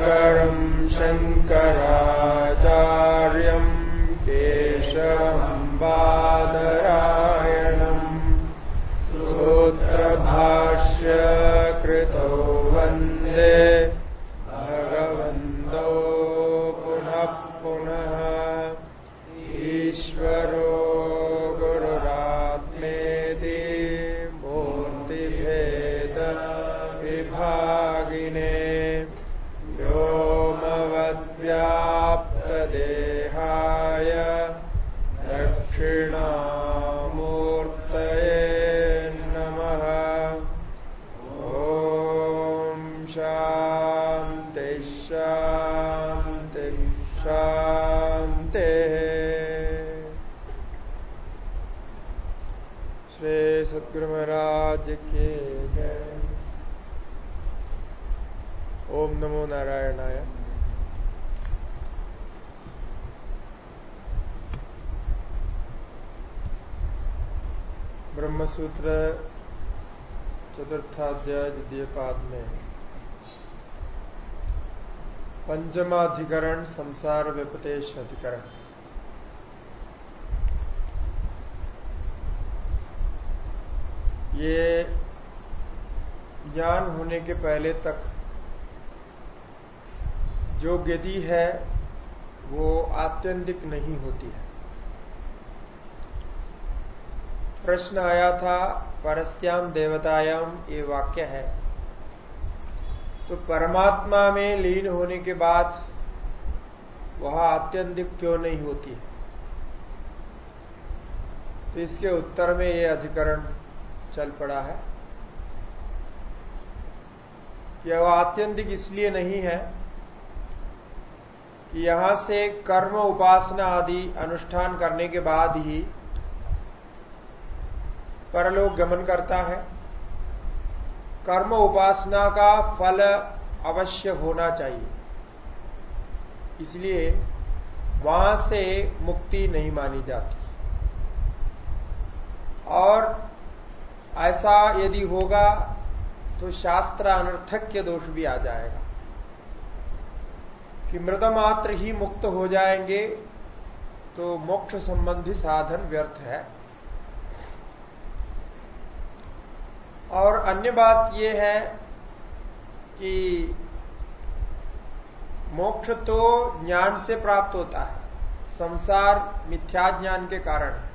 शङ्करम् शङ्कराचार्यम् केशवम् बादरायणम् सूत्रभाष्य कृतो वन्दे ब्रह्मसूत्र चतुर्थाध्याय द्वितीय पाद में। पंचमाधिकरण, संसार व्यपदेश अधिकरण। ये ज्ञान होने के पहले तक जो गति है, वो आत्यंतिक नहीं होती है। प्रश्न आया था, परस्याम देवतायाम, ये वाक्य है। तो परमात्मा में लीन होने के बाद वह आत्यंतिक क्यों नहीं होती है? तो इसके उत्तर में ये अधिकरण चल पड़ा है कि वह आत्यंतिक इसलिए नहीं है कि यहाँ से कर्म उपासना आदि अनुष्ठान करने के बाद ही परलोक गमन करता है। कर्म उपासना का फल अवश्य होना चाहिए। इसलिए वहाँ से मुक्ति नहीं मानी जाती। और ऐसा यदि होगा तो शास्त्र अनर्थक्य दोष भी आ जाएगा। कि मृदमात्र ही मुक्त हो जाएँगे तो मोक्ष संबंधी साधन व्यर्थ है। और अन्य बात यह है कि मोक्ष तो ज्ञान से प्राप्त होता है, संसार मिथ्या ज्ञान के कारण है।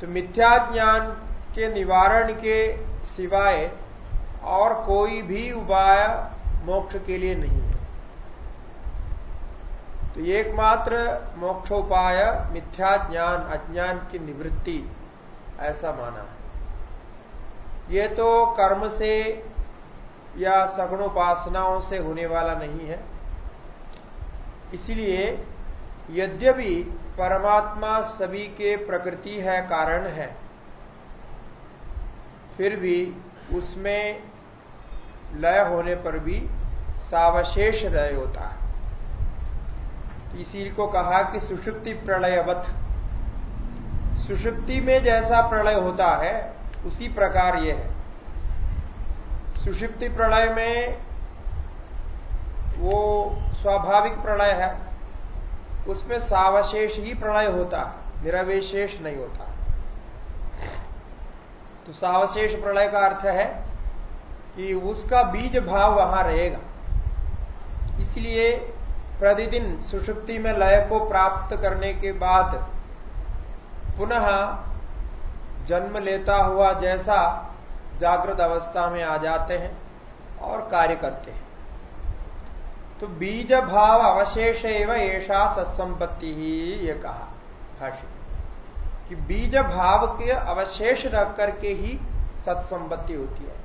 तो मिथ्या ज्ञान के निवारण के सिवाय और कोई भी उपाय मोक्ष के लिए नहीं है। तो एकमात्र मोक्ष उपाय मिथ्या ज्ञान, अज्ञान की निवृत्ति, ऐसा माना है। ये तो कर्म से या सगुणोपासनाओं से होने वाला नहीं है। इसलिए यद्यपि परमात्मा सभी के प्रकृति है, कारण है, फिर भी उसमें लय होने पर भी सावशेष लय होता है। इसी को कहा कि सुषुप्ति प्रलयवत। सुषुप्ति में जैसा प्रलय होता है उसी प्रकार यह है। सुषिप्ति प्रलय में वो स्वाभाविक प्रलय है। उसमें सावशेष ही प्रलय होता है, निरवेशेष नहीं होता। तो सावशेष प्रलय का अर्थ है कि उसका बीज भाव वहाँ रहेगा। इसलिए प्रतिदिन सुषुप्ति में लय को प्राप्त करने के बाद पुनः जन्म लेता हुआ जैसा जागृत अवस्था में आ जाते हैं और कार्य करते हैं। तो बीज भाव अवशेष एवं ऐसा सत्संपत्ति ही ये कहा भाष्य। कि बीज भाव के अवशेष रख करके ही सत्संपत्ति होती है।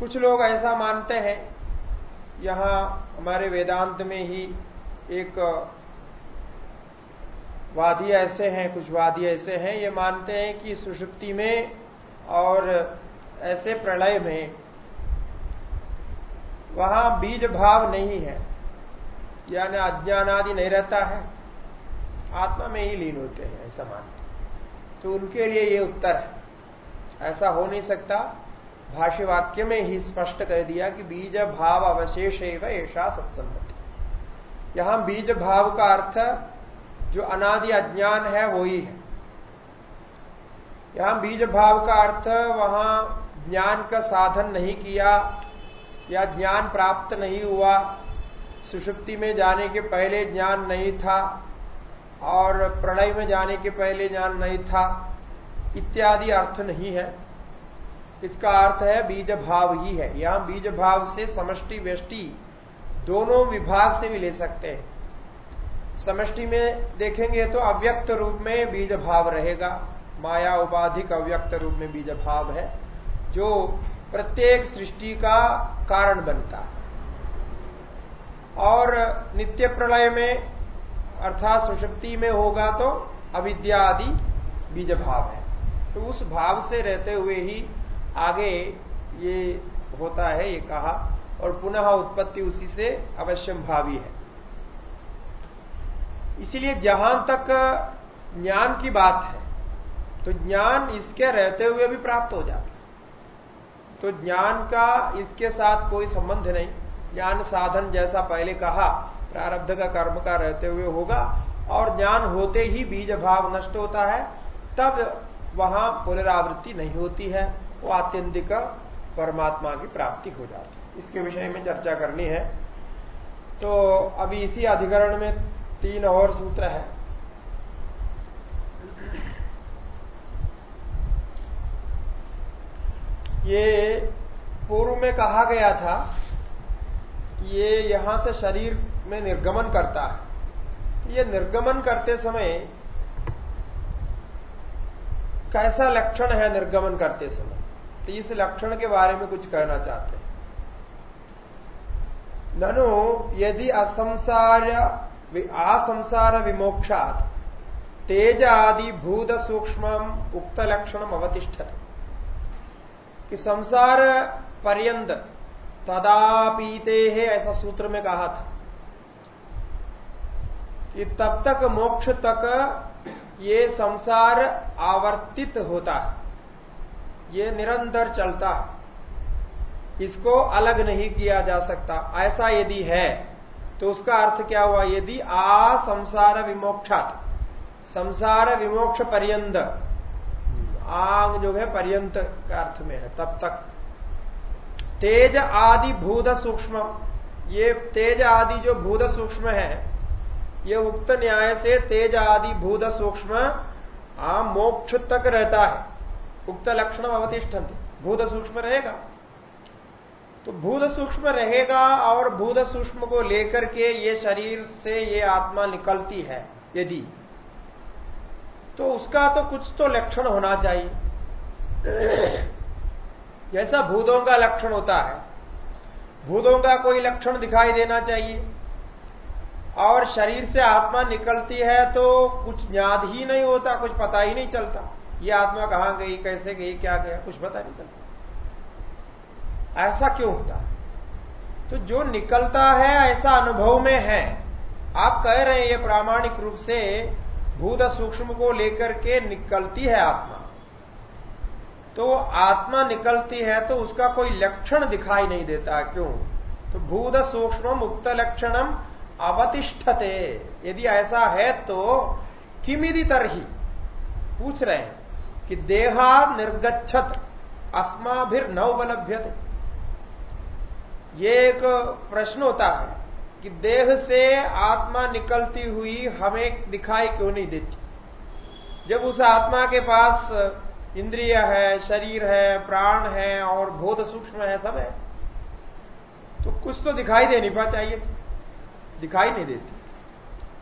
कुछ लोग ऐसा मानते हैं, यहाँ हमारे वेदांत में ही एक वादी ऐसे हैं, कुछ वादी ऐसे हैं, ये मानते हैं कि सुषुप्ति में और ऐसे प्रलय में वहाँ बीज भाव नहीं है, यानी अज्ञान आदि नहीं रहता है। आत्मा में ही लीन होते हैं, ऐसा मानते तो उनके लिए ये उत्तर है। ऐसा हो नहीं सकता। भाष्य वाक्य में ही स्पष्ट कर दिया कि बीज भाव अवशेष एवं ऐसा सत्संगति। यहाँ बीज भाव का अर्थ जो अनादि अज्ञान है वही है यहाँ बीज भाव का अर्थ वहाँ ज्ञान का साधन नहीं किया या ज्ञान प्राप्त नहीं हुआ। सुषुप्ति में जाने के पहले ज्ञान नहीं था और प्रलय में जाने के पहले ज्ञान नहीं था, इत्यादि अर्थ नहीं है। इसका अर्थ है बीज भाव ही है। यहाँ बीज भाव से समष्टि, व्यष्टि दोनों विभाग से भी ले सकते हैं। समष्टि में देखेंगे तो अव्यक्त रूप में बीज भाव रहेगा। माया उपाधिक अव्यक्त रूप में बीज भाव है, जो प्रत्येक सृष्टि का कारण बनता है। और नित्य प्रलय में, अर्थात सुशक्ति में होगा तो अविद्या आदि बीज भाव है। तो उस भाव से रहते हुए ही आगे ये होता है, ये कहा, और पुनः उत्पत्ति उसी से अवश्यम भावी है। इसलिए जहाँ तक ज्ञान की बात है। तो ज्ञान इसके रहते हुए भी प्राप्त हो जाता है। तो ज्ञान का इसके साथ कोई संबंध नहीं। ज्ञान साधन जैसा पहले कहा, प्रारब्ध का कर्म का रहते हुए होगा, और ज्ञान होते ही बीज भाव नष्ट होता है, तब वहाँ पुनरावृत्ति नहीं होती है, वो आत्यंतिक परमात्मा की प्राप्ति हो जाती है। इसके विषय में चर्चा करनी है। तो अभी इसी अधिकरण में तीन और सूत्र है। ये पूर्व में कहा गया था ये यहाँ से शरीर में निर्गमन करता है। तो ये निर्गमन करते समय कैसा लक्षण है निर्गमन करते समय? तो इस लक्षण के बारे में कुछ कहना चाहते हैं। ननु, यदि असंसार असंसार विमोक्षात तेज आदि भूत सूक्ष्म उक्त लक्षण अवतिष्ठत। कि संसार पर्यंत तदापीते है ऐसा सूत्र में कहा था। कि तब तक मोक्ष तक ये संसार आवर्तित होता है। ये निरंतर चलता है। इसको अलग नहीं किया जा सकता। ऐसा यदि है तो उसका अर्थ क्या हुआ? यदि आ संसार विमोक्षात, संसार विमोक्ष पर्यंत, आंग जो है पर्यंत का अर्थ में है, तब तक। तेज आदि भूत सूक्ष्म, ये तेज आदि जो भूत सूक्ष्म है, ये उक्त न्याय से तेज आदि भूत सूक्ष्म मोक्ष तक रहता है। उक्त लक्षण अवतिष्ठन भूत सूक्ष्म रहेगा? तो भूत सूक्ष्म रहेगा और भूत सूक्ष्म को लेकर के ये शरीर से ये आत्मा निकलती है, यदि। तो उसका तो कुछ तो लक्षण होना चाहिए। जैसा भूतों का लक्षण होता है, भूतों का कोई लक्षण दिखाई देना चाहिए। और शरीर से आत्मा निकलती है तो कुछ याद ही नहीं होता, कुछ पता ही नहीं चलता, ये आत्मा कहाँ गई, कैसे गई, क्या गया, कुछ पता नहीं चलता। ऐसा क्यों होता? है तो जो निकलता है, ऐसा अनुभव में है। आप कह रहे हैं, ये प्रामाणिक रूप से भूत सूक्ष्म को लेकर के निकलती है आत्मा। तो आत्मा निकलती है तो उसका कोई लक्षण दिखाई नहीं देता। क्यों? तो भूत सूक्ष्म मुक्त लक्षणम अवतिष्ठते। यदि ऐसा है तो किमिदि तरही? पूछ रहे हैं कि देहा निर्गछत अस्माभिर न उपलभ्यते ये एक प्रश्न होता है कि देह से आत्मा निकलती हुई हमें दिखाई क्यों नहीं देती? जब उस आत्मा के पास इंद्रिय है, शरीर है, प्राण है और बोध सूक्ष्म है, सब है तो कुछ तो दिखाई देनी पा चाहिए दिखाई नहीं देती।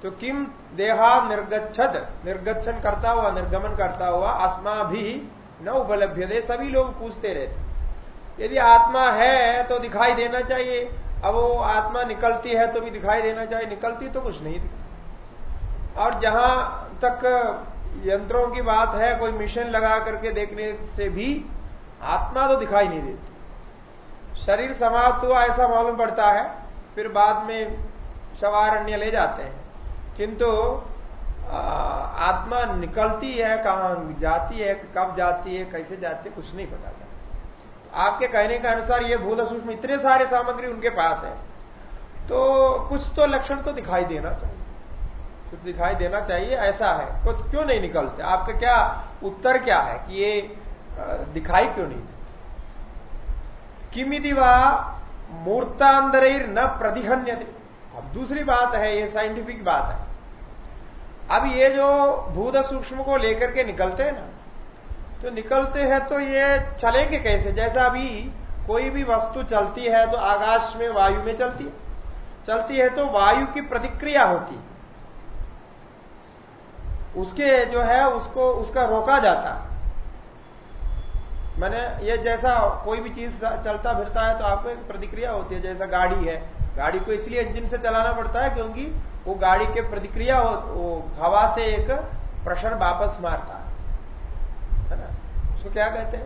तो किम देहा निर्गछद निर्गछन करता हुआ, निर्गमन करता हुआ आसमा भी न उपलब्ध दे सभी लोग पूछते रहते। यदि आत्मा है तो दिखाई देना चाहिए। अब वो आत्मा निकलती है तो भी दिखाई देना चाहिए। निकलती तो कुछ नहीं दिखता। और जहाँ तक यंत्रों की बात है, कोई मिशन लगा करके देखने से भी आत्मा तो दिखाई नहीं देती। शरीर समाप्त हुआ, ऐसा मालूम पड़ता है, फिर बाद में शवारण्य ले जाते हैं। किंतु आत्मा निकलती है, कहाँ जाती है, कब जाती है, कैसे जाती है, कुछ नहीं पता आपके कहने के अनुसार ये भूल सूक्ष्म इतने सारे सामग्री उनके पास है तो कुछ तो लक्षण तो दिखाई देना चाहिए। कुछ दिखाई देना चाहिए, ऐसा है। तो क्यों नहीं निकलते? आपका क्या उत्तर क्या है कि ये दिखाई क्यों नहीं किमिति व मूर्तांतर न प्रतिहन्य अब दूसरी बात है, ये साइंटिफिक बात है। अब ये जो भूत सूक्ष्म को लेकर के निकलते हैं ना तो निकलते हैं तो ये चलेंगे कैसे? जैसा अभी कोई भी वस्तु चलती है तो आकाश में, वायु में चलती है। चलती है तो वायु की प्रतिक्रिया होती है। उसके जो है, उसको, उसका रोका जाता मैंने ये जैसा कोई भी चीज़ चलता फिरता है तो आपको एक प्रतिक्रिया होती है, जैसा गाड़ी है। गाड़ी को इसलिए इंजन से चलाना पड़ता है क्योंकि वो गाड़ी के प्रतिक्रिया हवा से एक प्रेशर वापस मारता ना उसको क्या कहते हैं?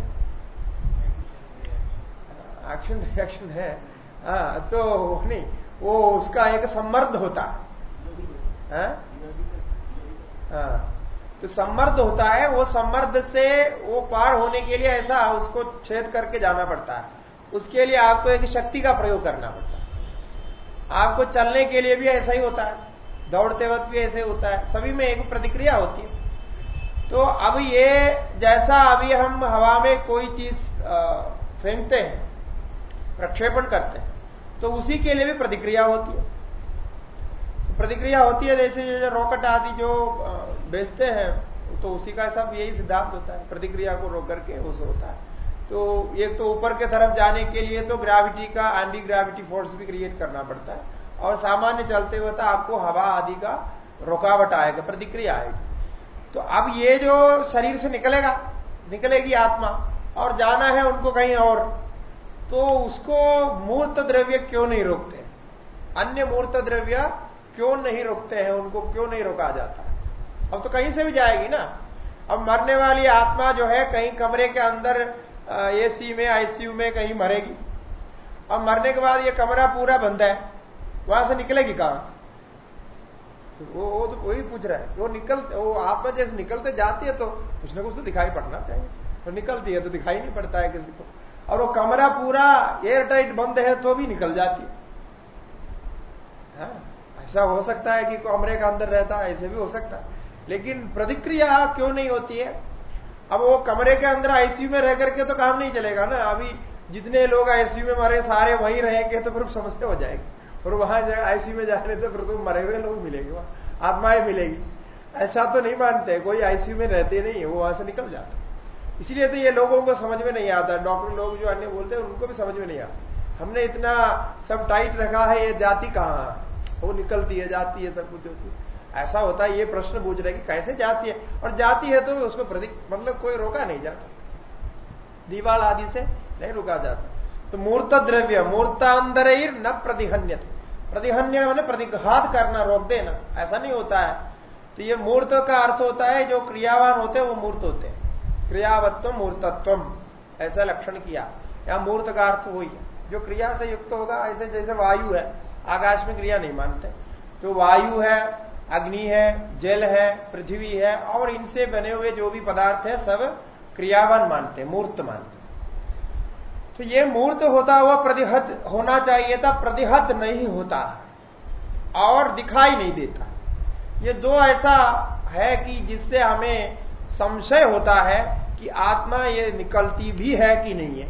एक्शन रिएक्शन है। हाँ तो नहीं, वो उसका एक सम्मर्द होता है। हाँ? तो सम्मर्द होता है, वो सम्मर्द से वो पार होने के लिए ऐसा उसको छेद करके जाना पड़ता है। उसके लिए आपको एक शक्ति का प्रयोग करना पड़ता है। आपको चलने के लिए भी ऐसा ही होता है। दौड़ते वक्त भी ऐसे होता है। सभी में एक प्रतिक्रिया होती है। तो अब ये जैसा अभी हम हवा में कोई चीज़ फेंकते हैं, प्रक्षेपण करते हैं तो उसी के लिए भी प्रतिक्रिया होती है। प्रतिक्रिया होती है, जैसे जो रॉकेट आदि जो बेचते हैं तो उसी का सब यही सिद्धांत होता है, प्रतिक्रिया को रोक करके उस होता है। तो एक तो ऊपर के तरफ़ जाने के लिए तो ग्रेविटी का एंटी ग्रेविटी फोर्स भी क्रिएट करना पड़ता है, और सामान्य चलते हुए तो आपको हवा आदि का रुकावट आएगा, प्रतिक्रिया आएगी। तो अब ये जो शरीर से निकलेगा, निकलेगी आत्मा, और जाना है उनको कहीं और तो उसको मूर्त द्रव्य क्यों नहीं रोकते? अन्य मूर्त द्रव्य क्यों नहीं रोकते हैं? उनको क्यों नहीं रोका जाता? अब तो कहीं से भी जाएगी ना। अब मरने वाली आत्मा जो है, कहीं कमरे के अंदर एसी में आईसीयू में कहीं मरेगी। अब मरने के बाद ये कमरा पूरा बंद है। वहाँ से निकलेगी कहाँ से? तो वो वो तो वही पूछ रहा है। वो निकल वो आत्मा जैसे निकलते जाती है तो कुछ ना कुछ तो दिखाई पड़ना चाहिए। तो निकलती है तो दिखाई नहीं पड़ता है किसी को। और वो कमरा पूरा एयर टाइट बंद है तो भी निकल जाती है। हाँ, ऐसा हो सकता है कि कमरे का अंदर रहता है ऐसे भी हो सकता है। लेकिन प्रतिक्रिया क्यों नहीं होती है? अब वो कमरे के अंदर आईसीयू में रह करके तो काम नहीं चलेगा ना। अभी जितने लोग आईसीयू में मरे सारे वहीं रहेंगे तो फिर समस्या हो जाएगी। और वहाँ आईसी में जाने तो फिर तो मरे हुए लोग मिलेंगे वहाँ। आत्माएँ मिलेगी। ऐसा तो नहीं मानते, कोई आईसीयू में रहते नहीं है, वो वहाँ से निकल जाता इसलिए तो ये लोगों को समझ में नहीं आता। डॉक्टर लोग जो अन्य बोलते हैं, उनको भी समझ में नहीं आता। हमने इतना सब टाइट रखा है, ये जाति कहाँ वो निकलती है, जाती है, सब कुछ होती ऐसा होता है, ये प्रश्न पूछ रहे कि कैसे जाती है? और जाती है तो उसको मतलब कोई रोका नहीं जाता। दीवाल आदि से नहीं रुका जाता। तो मूर्त द्रव्य मूर्तांतर न प्रतिहन्य प्रतिहन्य मैंने प्रतिघात करना, रोक देना। ऐसा नहीं होता है। तो ये मूर्त का अर्थ होता है, जो क्रियावान होते हैं, वो मूर्त होते हैं। क्रियावत्व, मूर्तत्व। ऐसा लक्षण किया। या मूर्त का अर्थ वही है। जो क्रिया से युक्त होगा, ऐसे जैसे वायु है, आकाश में क्रिया नहीं मानते। तो वायु है, अग्नि है, जल है, पृथ्वी है, और इनसे बने हुए जो भी पदार्थ है, सब क्रियावान मानते मूर्त मानते तो ये मूर्त होता हुआ प्रतिहत होना चाहिए था, प्रतिहत नहीं होता और दिखाई नहीं देता। ये दो ऐसा है कि जिससे हमें संशय होता है कि आत्मा ये निकलती भी है कि नहीं है।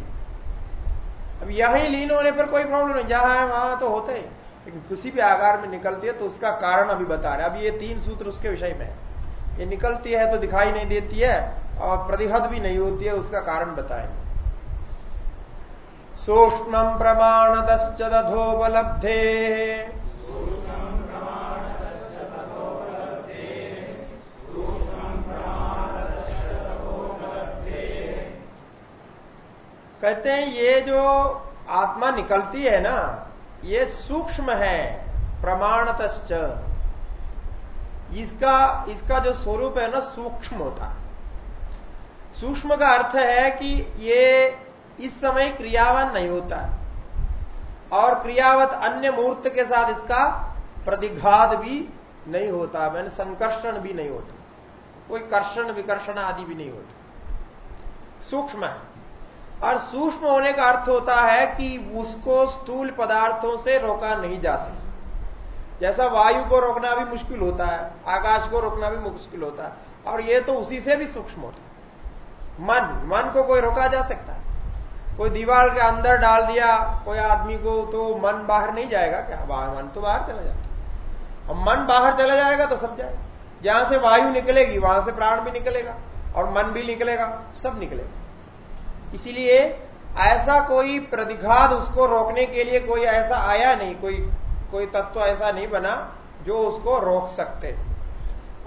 अब यही लीन होने पर कोई प्रॉब्लम नहीं, जहाँ है वहाँ तो होते ही। लेकिन किसी भी आकार में निकलती है तो उसका कारण अभी बता रहे अब ये तीन सूत्र उसके विषय में है। ये निकलती है तो दिखाई नहीं देती है और प्रतिहत भी नहीं होती है, उसका कारण बताएँगे सूक्ष्म प्रमाणतश्च दधोपलब्धे कहते हैं, ये जो आत्मा निकलती है ना, ये सूक्ष्म है प्रमाणत इसका इसका जो स्वरूप है ना, सूक्ष्म होता सूक्ष्म का अर्थ है कि ये इस समय क्रियावान नहीं होता है। और क्रियावत अन्य मुहूर्त के साथ इसका प्रतिघात भी नहीं होता मैंने संकर्षण भी नहीं होता। कोई कर्षण, विकर्षण आदि भी नहीं होता। सूक्ष्म है। और सूक्ष्म होने का अर्थ होता है कि उसको स्थूल पदार्थों से रोका नहीं जा सकता। जैसा वायु को रोकना भी मुश्किल होता है, आकाश को रोकना भी मुश्किल होता है, और ये तो उसी से भी सूक्ष्म होता है। मन मन को कोई रोका जा सकता है? कोई दीवार के अंदर डाल दिया, कोई आदमी को तो मन बाहर नहीं जाएगा। क्या बाहर? मन तो बाहर चला जाता अब मन बाहर चला जाएगा तो सब जाएगा जहाँ से वायु निकलेगी, वहाँ से प्राण भी निकलेगा और मन भी निकलेगा, सब निकलेगा। इसीलिए ऐसा कोई प्रतिघात उसको रोकने के लिए कोई ऐसा आया नहीं, कोई कोई तत्व ऐसा नहीं बना जो उसको रोक सकते।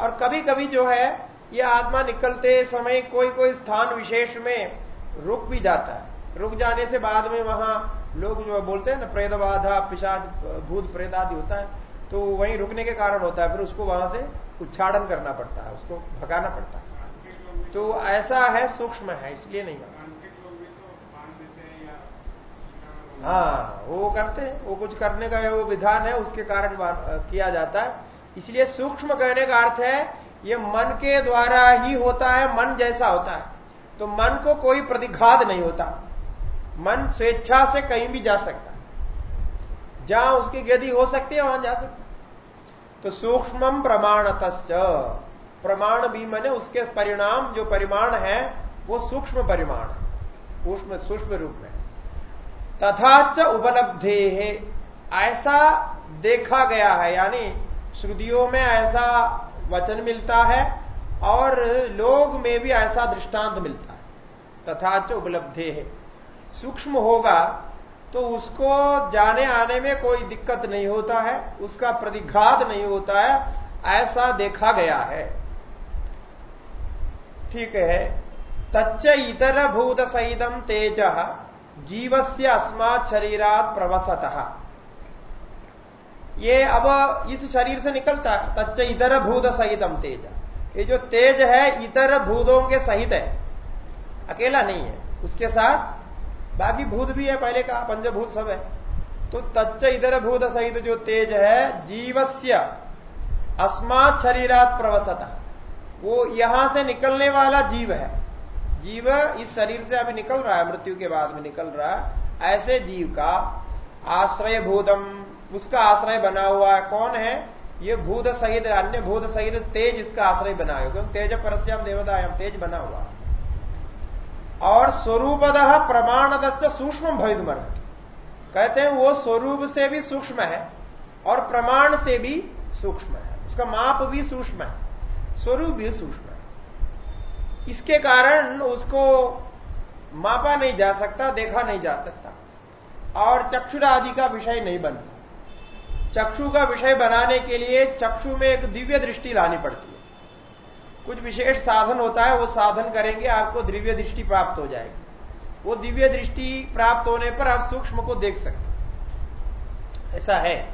और कभी कभी जो है, ये आत्मा निकलते समय कोई कोई स्थान विशेष में रुक भी जाता है। रुक जाने से बाद में वहाँ लोग जो बोलते हैं ना प्रेत बाधा पिशाच, भूत, प्रेत आदि होता है तो वहीं रुकने के कारण होता है, फिर उसको वहाँ से उच्छाड़न करना पड़ता है, उसको भगाना पड़ता है। तो ऐसा है, सूक्ष्म है, इसलिए नहीं हाँ वो करते हैं, वो कुछ करने का वो विधान है, उसके कारण किया जाता है। इसलिए सूक्ष्म कहने का अर्थ है, ये मन के द्वारा ही होता है, मन जैसा होता है। तो मन को कोई प्रतिघात नहीं होता। मन स्वेच्छा से कहीं भी जा सकता। जहाँ उसकी गति हो सकती है, वहाँ जा सकता। तो सूक्ष्म प्रमाणत प्रमाण भी मैंने उसके परिणाम, जो परिमाण है, वो सूक्ष्म परिमाण सूक्ष्म सूक्ष्म रूप में। तथा च उपलब्धे। है ऐसा देखा गया है, यानी श्रुतियों में ऐसा वचन मिलता है, और लोग में भी ऐसा दृष्टांत मिलता है। तथा च उपलब्धे। है सूक्ष्म होगा तो उसको जाने आने में कोई दिक्कत नहीं होता है, उसका प्रतिघात नहीं होता है, ऐसा देखा गया है। ठीक है। तच्च इतर भूत सहितम तेज, जीवस्य अस्मात् शरीरात प्रवसत। ये अब इस शरीर से निकलता है, तच्च इतर भूत सहितम तेज। ये जो तेज है, इतर भूतों के सहित है। अकेला नहीं है, उसके साथ बाकी भूत भी है पहले का, पंचभूत सब है। तो तच्च इधर भूत सहित जो तेज है, जीवस्य अस्मात शरीरात प्रवसता। वो यहाँ से निकलने वाला जीव है। जीव इस शरीर से अभी निकल रहा है, मृत्यु के बाद में निकल रहा है। ऐसे जीव का आश्रय भूतम, उसका आश्रय बना हुआ है। कौन है? ये भूत सहित, अन्य भूत सहित तेज इसका आश्रय बना है। क्योंकि तेज परस्याम देवदायम तेज बना हुआ है। और स्वरूपद प्रमाणद सूक्ष्म भविदमर कहते हैं, वो स्वरूप से भी सूक्ष्म है और प्रमाण से भी सूक्ष्म है। उसका माप भी सूक्ष्म है, स्वरूप भी सूक्ष्म है। इसके कारण उसको मापा नहीं जा सकता, देखा नहीं जा सकता। और चक्षुरा आदि का विषय नहीं बनता। चक्षु का विषय बनाने के लिए चक्षु में एक दिव्य दृष्टि लानी पड़ती है। कुछ विशेष साधन होता है, वो साधन करेंगे, आपको दिव्य दृष्टि प्राप्त हो जाएगी। वो दिव्य दृष्टि प्राप्त होने पर आप सूक्ष्म को देख सकते ऐसा है।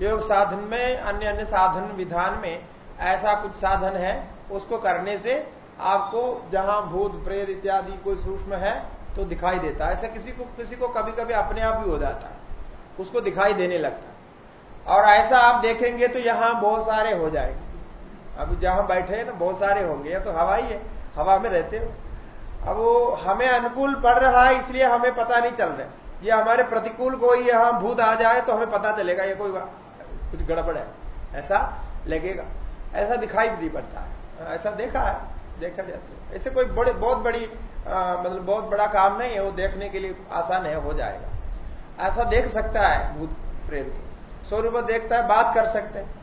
योग साधन में, अन्य अन्य साधन विधान में ऐसा कुछ साधन है, उसको करने से आपको जहाँ भूत, प्रेत इत्यादि कोई सूक्ष्म है तो दिखाई देता है। ऐसा किसी को किसी को कभी कभी अपने आप भी हो जाता है। उसको दिखाई देने लगता है। और ऐसा आप देखेंगे तो यहाँ बहुत सारे हो जाएँगे। अब जहाँ बैठे हैं ना, बहुत सारे होंगे, या तो हवा ही है हवा में रहते हो। अब वो हमें अनुकूल पड़ रहा है, इसलिए हमें पता नहीं चल रहा ये हमारे प्रतिकूल कोई यहाँ भूत आ जाए तो हमें पता चलेगा, ये कोई कुछ गड़बड़ है। ऐसा लगेगा। ऐसा दिखाई भी पड़ता है। ऐसा देखा है, देखा जाता है। ऐसे कोई बड़े, बहुत बड़ी मतलब बहुत बड़ा काम नहीं है, वो देखने के लिए आसान है, हो जाएगा। ऐसा देख सकता है भूत प्रेत को। स्वरूप देखता है, बात कर सकते हैं।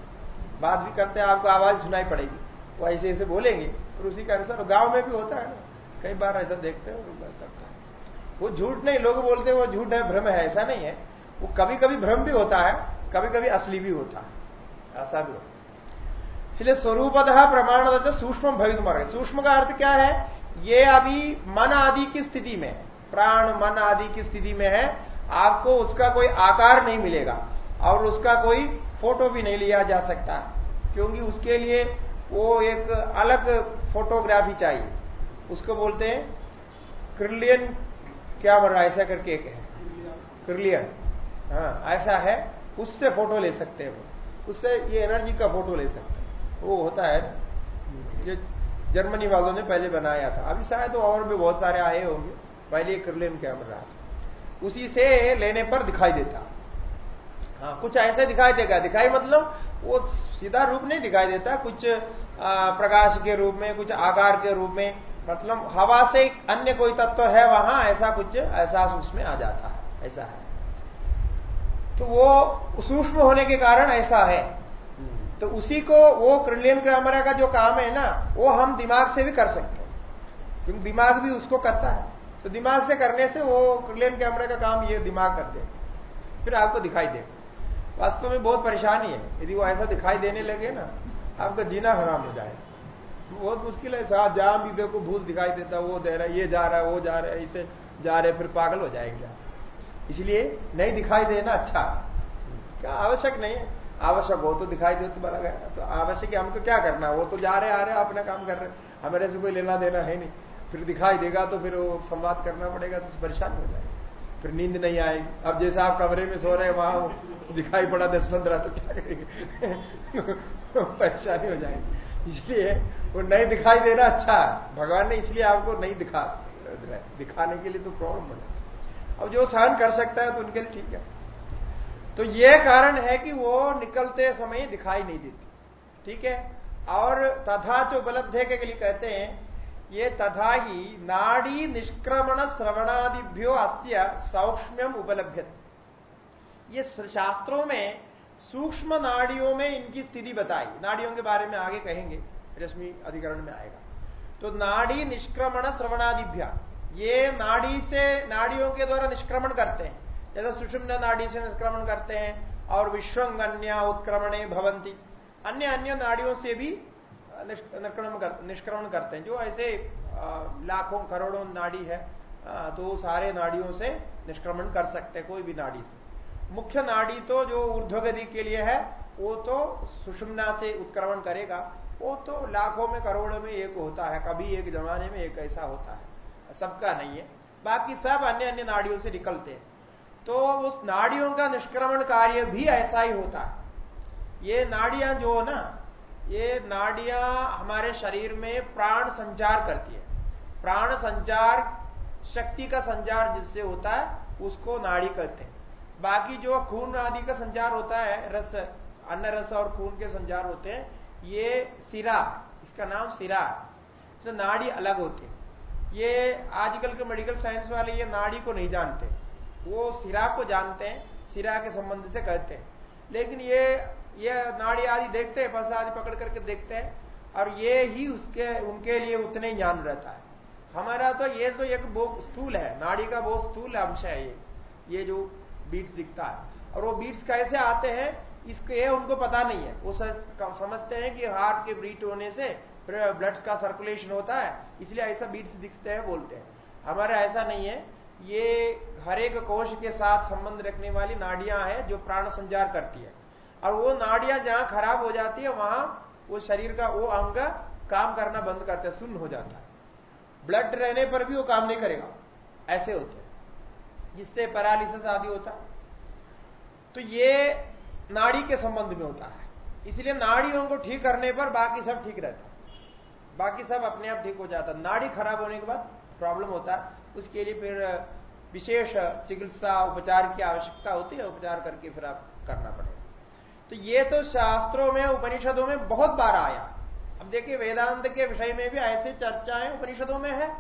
बात भी करते हैं, आपको आवाज़ सुनाई पड़ेगी। वो ऐसे ऐसे बोलेंगे, फिर उसी का अनुसार गाँव में भी होता है ना। कई बार ऐसा देखते हैं करता है। वो झूठ नहीं, लोग बोलते हैं, वो झूठ है, भ्रम है, ऐसा नहीं है। वो कभी कभी भ्रम भी होता है कभी कभी असली भी होता है। ऐसा भी होता है। इसलिए स्वरूपतः प्रमाण सूक्ष्म भवित मर सूक्ष्म का अर्थ क्या है? ये अभी मन आदि की स्थिति में प्राण मन आदि की स्थिति में है। आपको उसका कोई आकार नहीं मिलेगा। और उसका कोई फ़ोटो भी नहीं लिया जा सकता, क्योंकि उसके लिए वो एक अलग फोटोग्राफी चाहिए। उसको बोलते हैं क्रिलियन, क्या बन रहा ऐसा करके एक है। क्रिलियन हाँ ऐसा है, उससे फ़ोटो ले सकते हैं वो। उससे ये एनर्जी का फ़ोटो ले सकते हैं। वो होता है, ये जर्मनी वालों ने पहले बनाया था। अभी शायद और भी बहुत सारे आए होंगे। पहले क्रिलियन कैमरा उसी से लेने पर दिखाई देता। हाँ कुछ ऐसे दिखाई देगा। दिखाई मतलब वो सीधा रूप नहीं दिखाई देता, कुछ प्रकाश के रूप में, कुछ आकार के रूप में। मतलब हवा से अन्य कोई तत्व तो है वहाँ, ऐसा कुछ एहसास उसमें आ जाता है, ऐसा है। तो वो सूक्ष्म होने के कारण ऐसा है। तो उसी को वो क्रिलियन कैमरा का जो काम है ना, वो हम दिमाग से भी कर सकते हैं। क्योंकि दिमाग भी उसको करता है। तो दिमाग से करने से वो क्रिलियन कैमरा का काम ये दिमाग कर दे फिर आपको दिखाई दे वास्तव में बहुत परेशानी है। यदि वो ऐसा दिखाई देने लगे ना, आपका जीना हराम हो जाए। बहुत मुश्किल है। साथ जहाँ भी देखो, भूल दिखाई देता, वो दे रहा है, ये जा रहा है, वो जा रहा है, इसे जा रहे फिर पागल हो जाएँगे इसलिए नहीं दिखाई देना अच्छा। क्या आवश्यक नहीं है। आवश्यक हो तो दिखाई दे तो बड़ा गया। तो आवश्यक है, हमको क्या करना वो तो जा रहे आ रहे अपना काम कर रहे हमारे से कोई लेना देना है नहीं। फिर दिखाई देगा तो फिर वो संवाद करना पड़ेगा तो परेशान हो जाएगा। फिर नींद नहीं आएगी अब जैसे आप कमरे में सो रहे हैं, वहाँ दिखाई पड़ा दस पंद्रह तो क्या करेंगे? परेशानी हो जाएगी। इसलिए वो नहीं दिखाई देना अच्छा। है भगवान ने इसलिए आपको नहीं दिखा, दिखाने के लिए तो प्रॉब्लम बने अब जो सहन कर सकता है तो उनके लिए ठीक है। तो ये कारण है कि वो निकलते समय दिखाई नहीं देती। ठीक है? और तथा जो उपलब्ध है के लिए कहते हैं ये तथा ही नाड़ी निष्क्रमण श्रवणादिभ्यो अस्त्य सौक्ष्म्यम उपलब्ध ये शास्त्रों में सूक्ष्म नाड़ियों में इनकी स्थिति बताई। नाड़ियों के बारे में आगे कहेंगे, रश्मि अधिकरण में आएगा। तो नाड़ी निष्क्रमण श्रवणादिभ्या, ये नाड़ी से नाड़ियों के द्वारा निष्क्रमण करते हैं। जैसे सुषुम्न नाड़ी से निष्क्रमण करते हैं, और विश्वंगन्या उत्क्रमणे भवंती अन्य अन्य नाड़ियों से भी निष्क्रमण कर, निष्क्रमण करते हैं। जो ऐसे लाखों करोड़ों नाड़ी है तो सारे नाड़ियों से निष्क्रमण कर सकते हैं कोई भी नाड़ी से। मुख्य नाड़ी तो जो ऊर्ध्वगति के लिए है वो तो सुषमना से उत्क्रमण करेगा। वो तो लाखों में करोड़ों में एक होता है कभी एक जमाने में एक ऐसा होता है। सबका नहीं है। बाकी सब अन्य अन्य नाड़ियों से निकलते हैं। तो उस नाड़ियों का निष्क्रमण कार्य भी ऐसा ही होता है। ये नाड़ियाँ जो ना ये नाड़ियाँ हमारे शरीर में प्राण संचार करती है। प्राण संचार, शक्ति का संचार जिससे होता है, उसको नाड़ी कहते हैं। बाकी जो खून आदि का संचार होता है, रस, अन्न रस और खून के संचार होते हैं, ये सिरा, इसका नाम सिरा है। नाड़ी अलग होती है। ये आजकल के मेडिकल साइंस वाले ये नाड़ी को नहीं जानते। वो सिरा को जानते हैं, सिरा के संबंध से कहते हैं। लेकिन ये ये नाड़ी आदि देखते हैं, बस आदि पकड़ करके देखते हैं, और ये ही उसके, उनके लिए उतने ज्ञान रहता है। हमारा तो ये तो एक स्थूल है, नाड़ी का बहुत स्थूल अंश है ये ये जो बीट्स दिखता है। और वो बीट्स कैसे आते हैं, इसके उनको पता नहीं है। वो समझते हैं कि हार्ट के ब्रीट होने से ब्लड का सर्कुलेशन होता है, इसलिए ऐसा बीट्स दिखते हैं, बोलते हैं। हमारा ऐसा नहीं है, ये हर एक कोश के साथ संबंध रखने वाली नाड़ियाँ हैं, जो प्राण संचार करती है। और वो नाड़ियाँ जहाँ खराब हो जाती है, वहाँ वो शरीर का, वो अंग काम करना बंद करता है, सुन्न हो जाता है। ब्लड रहने पर भी वो काम नहीं करेगा। ऐसे होते हैं। जिससे पैरालिसिस आदि होता है। तो ये नाड़ी के संबंध में होता है। इसलिए नाड़ियों को ठीक करने पर बाकी सब ठीक रहता है। बाकी सब अपने आप ठीक हो जाता है। नाड़ी खराब होने के बाद प्रॉब्लम होता है। उसके लिए फिर विशेष चिकित्सा, उपचार की आवश्यकता होती है। उपचार करके फिर आप करना पड़ेगा। तो ये तो शास्त्रों में, उपनिषदों में बहुत बार आया। अब देखिए, वेदांत के विषय में भी ऐसे चर्चाएँ उपनिषदों में है।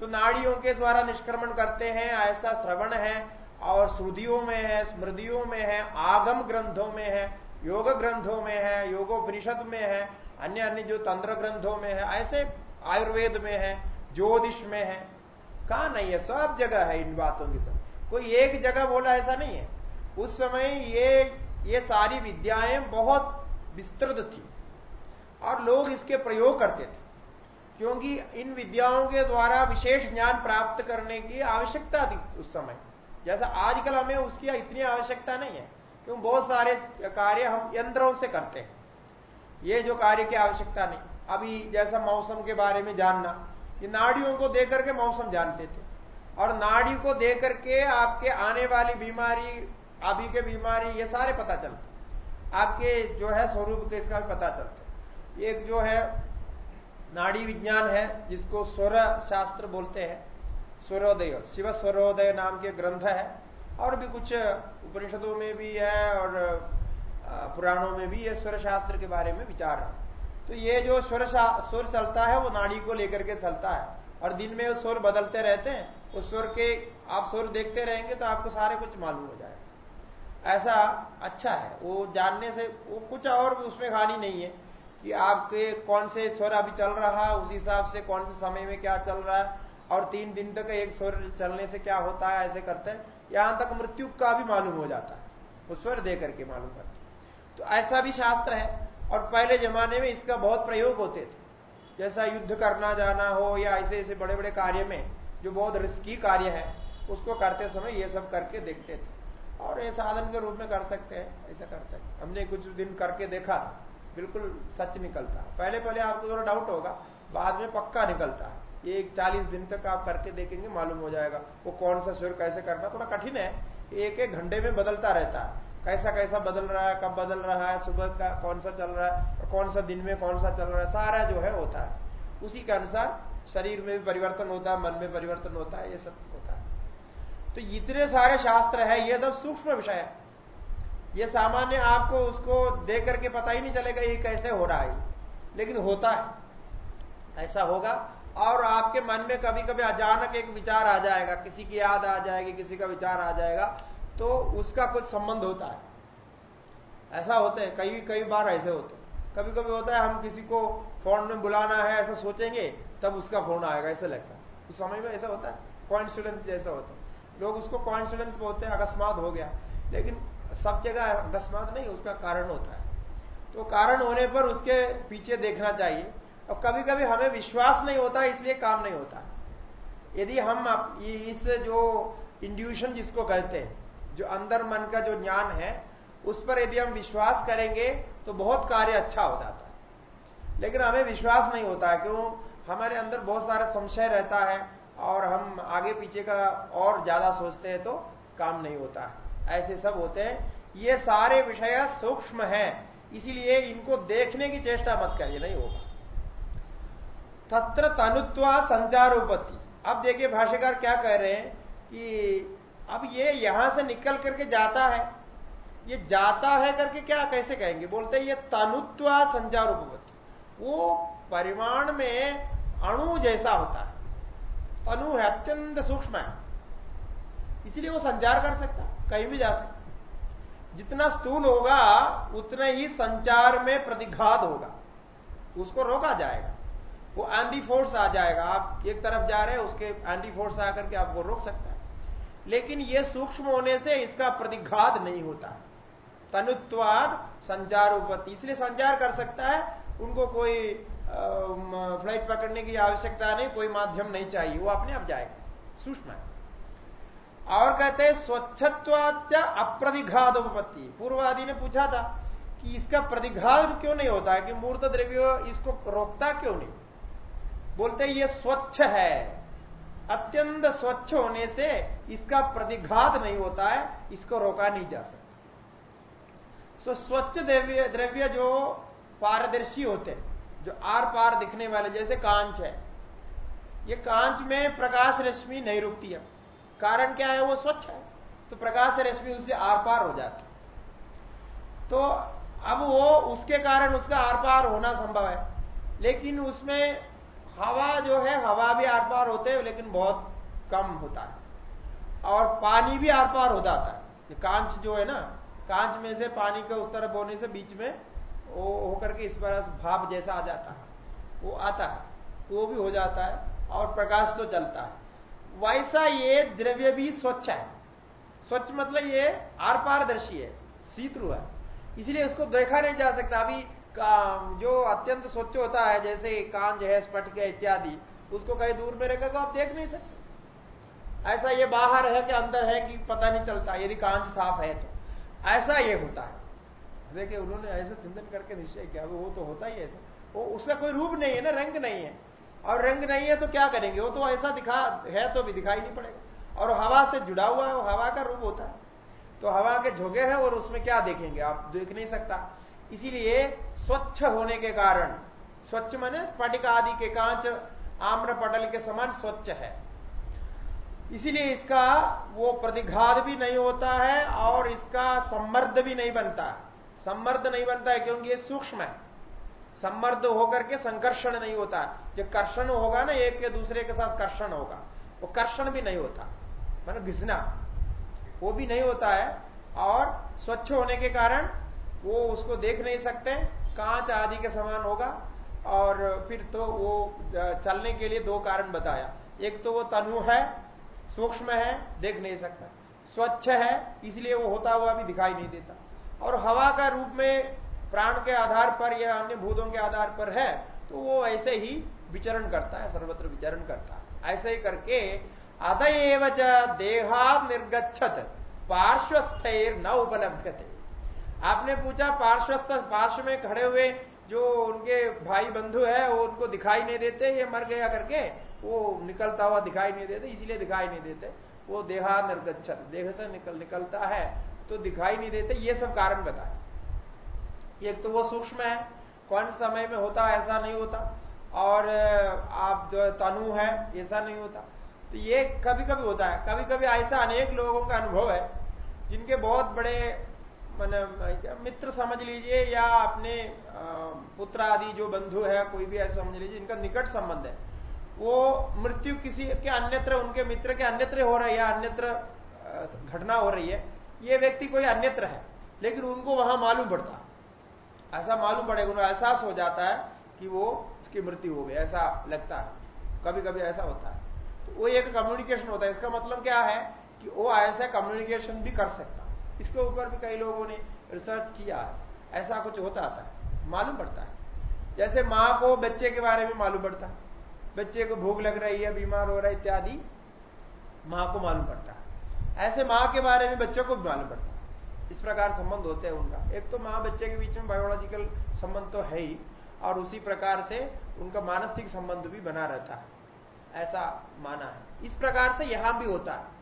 तो नाड़ियों के द्वारा निष्क्रमण करते हैं, ऐसा श्रवण है, और श्रुदियों में है, स्मृतियों में है, आगम ग्रंथों में है, योग ग्रंथों में है, योगोपनिषद में है, अन्य अन्य जो तंत्र ग्रंथों में है, ऐसे आयुर्वेद में है, ज्योतिष में है। कहा नहीं है? सब जगह है इन बातों की सब। कोई एक जगह बोला ऐसा नहीं है। उस समय ये ये सारी विद्याएँ बहुत विस्तृत थी और लोग इसके प्रयोग करते थे। क्योंकि इन विद्याओं के द्वारा विशेष ज्ञान प्राप्त करने की आवश्यकता थी उस समय। जैसा आजकल हमें उसकी इतनी आवश्यकता नहीं है क्यों बहुत सारे कार्य हम यंत्रों से करते हैं। ये जो कार्य की आवश्यकता नहीं। अभी जैसा मौसम के बारे में जानना ये नाड़ियों को देकर के मौसम जानते थे। और नाड़ी को देकर के आपके आने वाली बीमारी अभी के बीमारी, ये सारे पता चलते। आपके जो है स्वरूप के इसका भी पता चलता। एक जो है नाड़ी विज्ञान है, जिसको स्वर शास्त्र बोलते हैं, स्वरोदय। शिव स्वरोदय नाम के ग्रंथ है, और भी कुछ उपनिषदों में भी है, और पुराणों में भी ये स्वर शास्त्र के बारे में विचार है। तो ये जो स्वर स्वर चलता है, वो नाड़ी को लेकर के चलता है। और दिन में स्वर बदलते रहते हैं, उस स्वर के आप स्वर देखते रहेंगे तो आपको सारे कुछ मालूम हो जाएगा। ऐसा अच्छा है। वो जानने से, वो कुछ और उसमें हानि नहीं है कि आपके कौन से स्वर अभी चल रहा, उस हिसाब से कौन से समय में क्या चल रहा है और तीन दिन तक एक स्वर चलने से क्या होता है, ऐसे करते हैं। यहाँ तक मृत्यु का भी मालूम हो जाता है। वो स्वर दे करके मालूम करते तो ऐसा भी शास्त्र है। और पहले जमाने में इसका बहुत प्रयोग होते थे। जैसा युद्ध करना जाना हो या ऐसे ऐसे बड़े बड़े कार्य में जो बहुत रिस्की कार्य है, उसको करते समय ये सब करके देखते थे। और ये साधन के रूप में कर सकते हैं, ऐसा करते हैं। हमने कुछ दिन करके देखा था, बिल्कुल सच निकलता है। पहले पहले आपको थोड़ा डाउट होगा, बाद में पक्का निकलता है। ये एक चालीस दिन तक आप करके देखेंगे, मालूम हो जाएगा, वो कौन सा सुर कैसे करना थोड़ा कठिन है, एक एक घंटे में बदलता रहता है। कैसा कैसा बदल रहा है, कब बदल रहा है, सुबह का कौन सा चल रहा है, और कौन सा दिन में कौन सा चल रहा है, सारा जो है होता है। उसी के अनुसार शरीर में भी परिवर्तन होता है, मन में परिवर्तन होता है, ये सब होता है। तो इतने सारे शास्त्र है, ये तो सूक्ष्म विषय है। ये सामान्य आपको उसको देख करके पता ही नहीं चलेगा ये कैसे हो रहा है। लेकिन होता है। ऐसा होगा। और आपके मन में कभी कभी अचानक एक विचार आ जाएगा, किसी की याद आ जाएगी, किसी का विचार आ जाएगा तो उसका कुछ संबंध होता है। ऐसा होता है। कई कई बार ऐसे होते कभी कभी होता है हम किसी को फ़ोन में बुलाना है, ऐसा सोचेंगे, तब उसका फ़ोन आएगा, ऐसा लगता है। उस समय में ऐसा होता है। कॉन्सिडेंस जैसा होता है। लोग उसको कॉन्फिडेंस बोलते हैं, अकस्मात हो गया। लेकिन सब जगह अकस्मात नहीं, उसका कारण होता है। तो कारण होने पर उसके पीछे देखना चाहिए। और कभी कभी हमें विश्वास नहीं होता, इसलिए काम नहीं होता। यदि हम इस जो इंड्यूशन जिसको कहते हैं, जो अंदर मन का जो ज्ञान है, उस पर यदि हम विश्वास करेंगे तो बहुत कार्य अच्छा हो जाता है। लेकिन हमें विश्वास नहीं होता है क्यों? हमारे अंदर बहुत सारा संशय रहता है। और हम आगे पीछे का और ज़्यादा सोचते हैं तो काम नहीं होता है। ऐसे सब होते हैं। ये सारे विषय सूक्ष्म है। इसीलिए इनको देखने की चेष्टा मत करिए, नहीं होगा। तत्र तनुत्वा संचारोपति अब देखिए भाष्यकार क्या कह रहे हैं कि अब ये यहाँ से निकल करके जाता है। ये जाता है करके क्या, कैसे कहेंगे? बोलते हैं ये तनुत्वा संचारोपति वो परिमाण में अणु जैसा होता है। तनु है, अत्यंत सूक्ष्म है। इसलिए वो संचार कर सकता, कहीं भी जा सकता। जितना स्थूल होगा, उतने ही संचार में प्रतिघात होगा। उसको रोका जाएगा। वो एंटी फोर्स आ जाएगा। आप एक तरफ़ जा रहे हैं, उसके एंटी फोर्स आकर के आपको रोक सकता है। लेकिन ये सूक्ष्म होने से इसका प्रतिघात नहीं होता। है तनुत्वाद संचार उपत्ति इसलिए संचार कर सकता है, उनको कोई फ़्लाइट पकड़ने की आवश्यकता नहीं, कोई माध्यम नहीं चाहिए, वो अपने आप जाएगा। सूक्ष्म और कहते हैं स्वच्छत्वाच अप्रतिघात उपपत्ति पूर्वादि ने पूछा था कि इसका प्रतिघात क्यों नहीं होता है, कि मूर्त द्रव्य इसको रोकता क्यों नहीं? बोलते ये स्वच्छ है। अत्यंत स्वच्छ होने से इसका प्रतिघात नहीं होता है, इसको रोका नहीं जा सकता। स्वच्छ द्रव्य जो पारदर्शी होते हैं जो आर पार दिखने वाले जैसे कांच है। ये कांच में प्रकाश रश्मि नहीं रुकती है। कारण क्या है? वो स्वच्छ है। तो प्रकाश रश्मि उससे आर पार हो जाती तो अब वो उसके कारण उसका आर पार होना संभव है। लेकिन उसमें हवा जो है, हवा भी आर पार होते हैं, लेकिन बहुत कम होता है। और पानी भी आर पार हो जाता है। कांच जो है ना, कांच में से पानी के उस तरफ़ होने से बीच में वो होकर के इस पर भाप जैसा आ जाता है। वो आता है, वो भी हो जाता है और प्रकाश तो चलता है। वैसा ये द्रव्य भी स्वच्छ है। स्वच्छ मतलब ये आर पारदर्शी है सीतृ है। इसलिए उसको देखा नहीं जा सकता। अभी जो अत्यंत स्वच्छ होता है, जैसे कांज है स्पटक इत्यादि, उसको कहीं दूर में रहेगा तो आप देख नहीं सकते। ऐसा ये बाहर है कि अंदर है कि पता नहीं चलता, यदि कांच साफ़ है तो। ऐसा ये होता है। देखिए, उन्होंने ऐसा चिंतन करके निश्चय किया, वो तो होता ही ऐसा। वो उसका कोई रूप नहीं है ना, रंग नहीं है। और रंग नहीं है तो क्या करेंगे? वो तो ऐसा दिखा, है तो भी दिखाई नहीं पड़ेगा। और हवा से जुड़ा हुआ है, वो हवा का रूप होता है। तो हवा के झोंके हैं और उसमें क्या देखेंगे? आप देख नहीं सकता। इसीलिए स्वच्छ होने के कारण, स्वच्छ माने स्फटिक आदि के कांच, आम्र पटल के समान स्वच्छ है। इसीलिए इसका वो प्रतिघात भी नहीं होता है और इसका सम्मर्द भी नहीं बनता। सम्मर्द नहीं बनता है क्योंकि ये सूक्ष्म है। सम्मर्द होकर के संकर्षण नहीं होता। जो कर्षण होगा ना, एक के दूसरे के साथ कर्षण होगा, वो कर्षण भी नहीं होता। मतलब घिसना, वो भी नहीं होता है और स्वच्छ होने के कारण वो उसको देख नहीं सकते। कांच आदि के समान होगा और फिर तो वो चलने के लिए दो कारण बताया। एक तो वो तनु है, सूक्ष्म है, देख नहीं सकता। स्वच्छ है, इसलिए वो होता हुआ भी दिखाई नहीं देता। और हवा का रूप में प्राण के आधार पर या अन्य भूतों के आधार पर है तो वो ऐसे ही विचरण करता है, सर्वत्र विचरण करता है। ऐसे ही करके अतएव देहा निर्गछत पार्श्वस्थर न उपलब्ध आपने पूछा, पार्श्वस्थ, पार्श्व में खड़े हुए जो उनके भाई बंधु है, वो उनको दिखाई नहीं देते, ये मर गया करके, वो निकलता हुआ दिखाई नहीं देते, इसलिए दिखाई नहीं देते। वो देहा निर्गछत देह से निकल, निकलता है। तो दिखाई नहीं देते, ये सब कारण बताए। एक तो वो सूक्ष्म है, कौन समय में होता, ऐसा नहीं होता। और आप जो तनु है, ऐसा नहीं होता। तो ये कभी कभी होता है। कभी कभी ऐसा अनेक लोगों का अनुभव है, जिनके बहुत बड़े, मन, मित्र समझ लीजिए, या अपने पुत्र आदि जो बंधु है, कोई भी ऐसा समझ लीजिए इनका निकट संबंध है, वो मृत्यु किसी के अन्यत्र, उनके मित्र के अन्यत्र हो रहा है अन्यत्र घटना हो रही है। ये व्यक्ति कोई अन्यत्र है, लेकिन उनको वहाँ मालूम पड़ता। ऐसा मालूम पड़ेगा, उन्हें एहसास हो जाता है कि वो उसकी मृत्यु हो गई, ऐसा लगता है। कभी कभी ऐसा होता है। तो वो एक कम्युनिकेशन होता है। इसका मतलब क्या है कि वो ऐसा कम्युनिकेशन भी कर सकता। इसके ऊपर भी कई लोगों ने रिसर्च किया है। ऐसा कुछ होता आता है। मालूम पड़ता है। जैसे माँ को बच्चे के बारे में मालूम पड़ता। है बच्चे को भूख लग रही है, बीमार हो रहा है, इत्यादि। माँ को मालूम पड़ता है। ऐसे माँ के बारे में बच्चों को भी मालूम पड़ता है। इस प्रकार संबंध होते हैं उनका। एक तो माँ बच्चे के बीच में बायोलॉजिकल संबंध तो है ही, और उसी प्रकार से उनका मानसिक संबंध भी बना रहता है। ऐसा माना है। इस प्रकार से यहाँ भी होता है।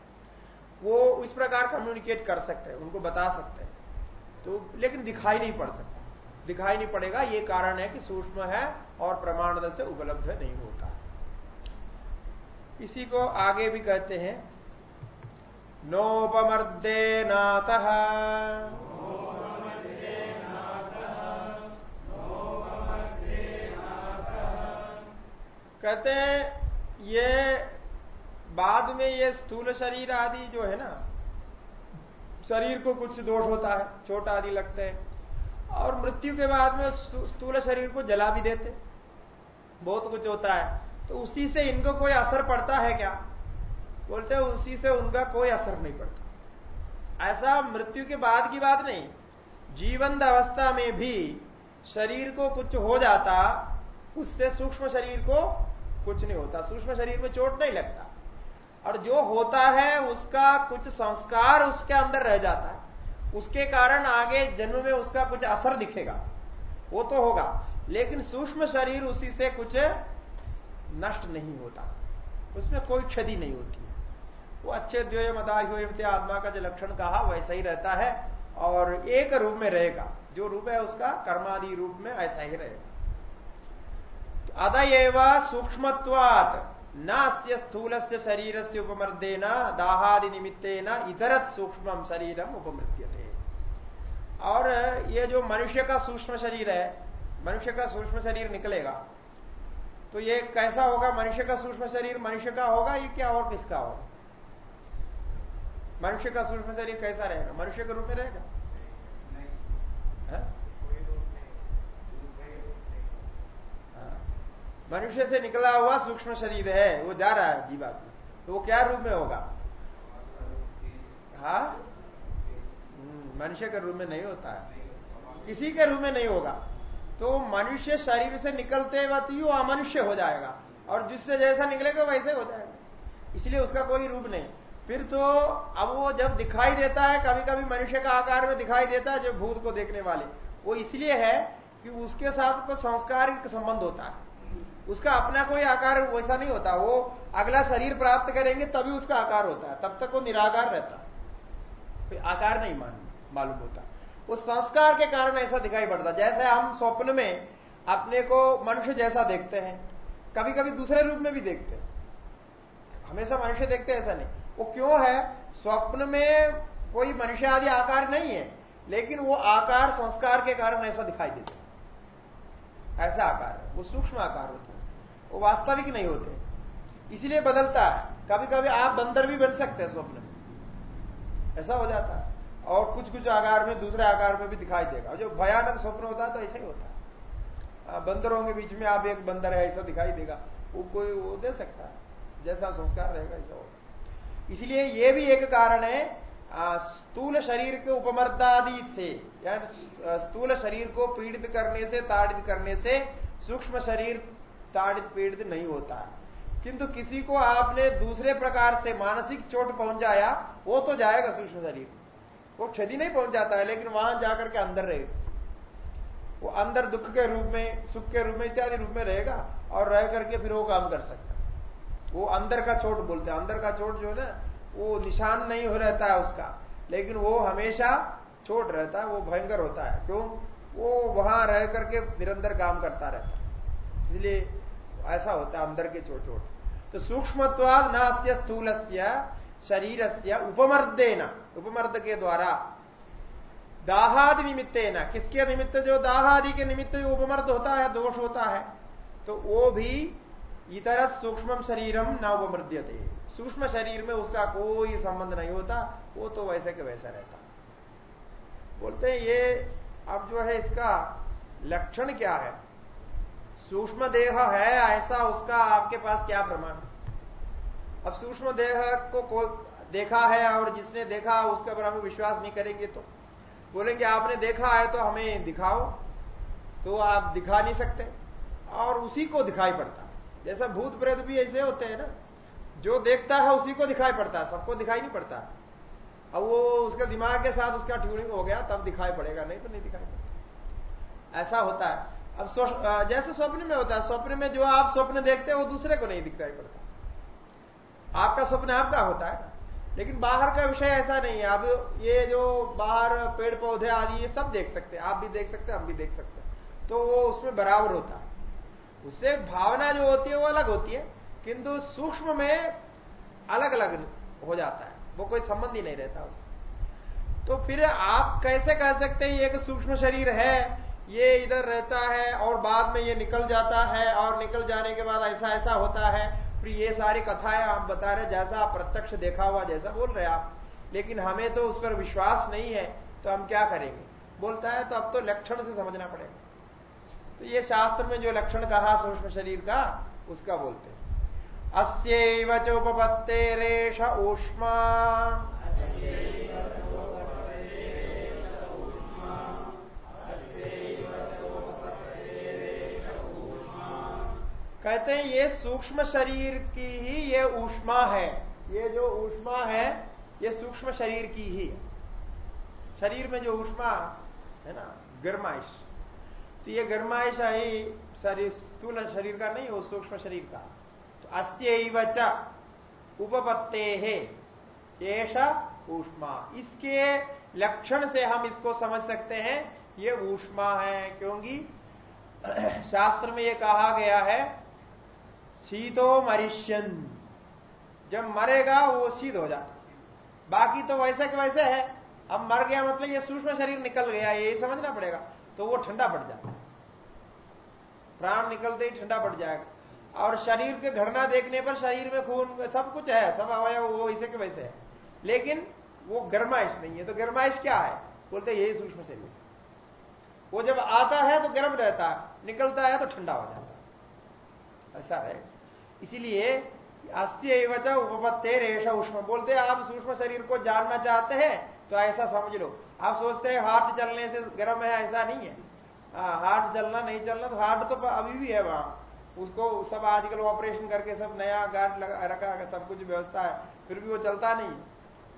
वो इस प्रकार कम्युनिकेट कर सकते हैं, उनको बता सकते हैं। तो लेकिन दिखाई नहीं पड़ सकता। दिखाई नहीं पड़ेगा, ये कारण है कि सूक्ष्म है और प्रमाण से उपलब्ध नहीं होता। इसी को आगे भी कहते हैं नोपमर्दे नाथ कहते हैं, ये बाद में ये स्थूल शरीर आदि जो है ना, शरीर को कुछ दोष होता है, चोट आदि लगते हैं, और मृत्यु के बाद में स्थूल शरीर को जला भी देते बहुत कुछ होता है तो उसी से इनको कोई असर पड़ता है क्या? बोलते हैं, उसी से उनका कोई असर नहीं पड़ता। ऐसा मृत्यु के बाद की बात नहीं। जीवंत अवस्था में भी शरीर को कुछ हो जाता, उससे सूक्ष्म शरीर को कुछ नहीं होता। सूक्ष्म शरीर में चोट नहीं लगता। और जो होता है, उसका कुछ संस्कार उसके अंदर रह जाता है। उसके कारण आगे जन्म में उसका कुछ असर दिखेगा। वो तो होगा। लेकिन सूक्ष्म शरीर उसी से कुछ नष्ट नहीं होता। उसमें कोई क्षति नहीं होती। वो अच्छे द्वय मदाह्योयमते आत्मा का जो लक्षण कहा, वैसा ही रहता है और एक रूप में रहेगा। जो रूप है उसका कर्मादि रूप में ऐसा ही रहेगा। तो अदयव सूक्ष्मत्वात नास्य स्थूल से शरीर से उपमर्देन, दाहादि निमित्तेन इतरत सूक्ष्म शरीरम उपमृत्यते। और ये जो मनुष्य का सूक्ष्म शरीर है, मनुष्य का सूक्ष्म शरीर निकलेगा तो ये कैसा होगा? मनुष्य का सूक्ष्म शरीर मनुष्य का होगा ये क्या और किसका होगा? मनुष्य का सूक्ष्म शरीर कैसा रहेगा? मनुष्य के रूप में रहेगा? मनुष्य से निकला हुआ सूक्ष्म शरीर है वो जा रहा है जीवात्मा। तो वो क्या रूप में होगा? हा? हम्म, मनुष्य के रूप में नहीं होता है। किसी के रूप में नहीं होगा। तो मनुष्य शरीर से निकलते वक्त ही वो अमनुष्य हो जाएगा। और जिससे जैसा निकलेगा वैसे हो जाएगा। इसलिए उसका कोई रूप नहीं। फिर तो अब वो जब दिखाई देता है कभी कभी मनुष्य का आकार में दिखाई देता है, जो भूत को देखने वाले। वो इसलिए है कि उसके साथ कोई संस्कार संबंध होता है। उसका अपना कोई आकार वैसा नहीं होता। वो अगला शरीर प्राप्त करेंगे, तभी उसका आकार होता है। तब तक वो निराकार रहता कोई आकार नहीं मान, मालूम होता। वो संस्कार के कारण ऐसा दिखाई पड़ता। जैसे हम स्वप्न में अपने को मनुष्य जैसा देखते हैं कभी कभी दूसरे रूप में भी देखते हैं। हमेशा मनुष्य देखते ऐसा नहीं। वो क्यों है? स्वप्न में कोई मनुष्य आदि आकार नहीं है, लेकिन वो आकार संस्कार के कारण ऐसा दिखाई देता ऐसा आकार है, वो सूक्ष्म आकार होता है, वो वास्तविक नहीं होते। इसलिए बदलता है। कभी कभी आप बंदर भी बन सकते हैं स्वप्न में। ऐसा हो जाता है। और कुछ कुछ आकार में, दूसरे आकार में भी दिखाई देगा। जो भयानक स्वप्न होता है तो ऐसा ही होता है, बंदरों के बीच में आप एक बंदर है, ऐसा दिखाई देगा। वो कोई वो दे सकता है। जैसा संस्कार रहेगा, ऐसा होगा। इसलिए ये भी एक कारण है स्थूल शरीर के उपमर्दादि से या स्थूल शरीर को पीड़ित करने से, ताड़ित करने से सूक्ष्म शरीर ताड़ित पीड़ित नहीं होता। है किंतु किसी को आपने दूसरे प्रकार से मानसिक चोट पहुँचाया, वो तो जाएगा सूक्ष्म शरीर। वो क्षति नहीं पहुँच जाता है, लेकिन वहाँ जाकर के अंदर रहेगा वो अंदर दुख के रूप में, सुख के रूप में, इत्यादि रूप में रहेगा और रह करके फिर वो काम कर सकता वो अंदर का चोट बोलते हैं। अंदर का चोट जो है ना, वो निशान नहीं हो रहता है उसका। लेकिन वो हमेशा चोट रहता है, वो भयंकर होता है। क्यों? वो वहाँ रह करके निरंतर काम करता रहता है। इसलिए ऐसा होता है अंदर के चोट चोट। तो सूक्ष्मत्वाद नास्त्य स्थूल शरीर से उपमर्देना, उपमर्द के द्वारा। दाहादि निमित्ते न किसके निमित्त? जो दाहादि के निमित्त जो उपमर्द होता है, दोष होता है तो वो भी इतर सूक्ष्म शरीरम न उपमर्द्यते सूक्ष्म शरीर में उसका कोई संबंध नहीं होता, वो तो वैसे के वैसा रहता। बोलते हैं, ये अब जो है इसका लक्षण क्या है? सूक्ष्म देह है, ऐसा उसका आपके पास क्या प्रमाण अब सूक्ष्म देह को कोई देखा है और जिसने देखा, उसके ऊपर हम विश्वास नहीं करेंगे तो। बोलेंगे, आपने देखा है तो हमें दिखाओ। तो आप दिखा नहीं सकते, और उसी को दिखाई पड़ता। जैसा भूत प्रेत भी ऐसे होते हैं ना, जो देखता है उसी को दिखाई पड़ता है, सबको दिखाई नहीं पड़ता। अब वो उसके दिमाग के साथ उसका ट्यूनिंग हो गया, तब दिखाई पड़ेगा, नहीं तो नहीं दिखाई पड़ेगा ऐसा होता है। अब जैसे स्वप्न में होता है, स्वप्न में जो आप स्वप्न देखते हैं, वो दूसरे को नहीं दिखाई पड़ता। आपका स्वप्न आपका होता है। लेकिन बाहर का विषय ऐसा नहीं है। अब ये जो बाहर पेड़ पौधे आदि, ये सब देख सकते हैं। आप भी देख सकते हैं, हम भी देख सकते हैं। तो वो उसमें बराबर होता है। उससे भावना जो होती है वो अलग होती है, किंतु सूक्ष्म में अलग अलग हो जाता है। वो कोई संबंध ही नहीं रहता उससे। तो फिर आप कैसे कह सकते हैं एक सूक्ष्म शरीर है, ये इधर रहता है और बाद में ये निकल जाता है और निकल जाने के बाद ऐसा ऐसा होता है। फिर ये सारी कथाएँ आप बता रहे जैसा आप प्रत्यक्ष देखा हुआ, जैसा बोल रहे आप। लेकिन हमें तो उस पर विश्वास नहीं है तो हम क्या करेंगे? बोलता है तो अब तो लक्षण से समझना पड़ेगा। तो ये शास्त्र में जो लक्षण कहा सूक्ष्म शरीर का, उसका बोलते अस्व चोपत्ते रेश ऊष्मा। कहते हैं, ये सूक्ष्म शरीर की ही ये ऊष्मा है। ये जो ऊष्मा है, ये सूक्ष्म शरीर की है। शरीर में जो ऊष्मा है ना, गर्माइश। तो ये गर्माइश ही शरीर, स्थूल शरीर का नहीं हो सूक्ष्म शरीर का। तो अस्य उपपत्ते है ऐसा ऊष्मा। इसके लक्षण से हम इसको समझ सकते हैं, ये ऊष्मा है, क्योंकि शास्त्र में ये कहा गया है, शीतो मरिष्यन। जब मरेगा, वो शीत हो जाता बाकी तो वैसे के वैसे है। अब मर गया मतलब ये सूक्ष्म शरीर निकल गया, ये समझना पड़ेगा। तो वो ठंडा पड़ जाता प्राण निकलते ही ठंडा पड़ जाएगा। और शरीर के घटना देखने पर शरीर में खून, सब कुछ है, सब अवयव, वो वैसे के वैसे है। लेकिन वो गर्माइश नहीं है। तो गर्माइश क्या है? बोलते यही सूक्ष्म शरीर। वो जब आता है तो गर्म रहता है, निकलता है तो ठंडा हो जाता है। ऐसा है। इसीलिए अस्थि उपपत्ते रेश उष्म। बोलते आप सूक्ष्म शरीर को जानना चाहते हैं तो ऐसा समझ लो। आप सोचते हैं हार्ट चलने से गर्म है, ऐसा नहीं हाँ। हार्ट चलना नहीं चलना तो हार्ट तो अभी भी है वहाँ। उसको सब आजकल ऑपरेशन करके सब नया गार्ड रखा, सब कुछ व्यवस्था है। फिर भी वो चलता नहीं।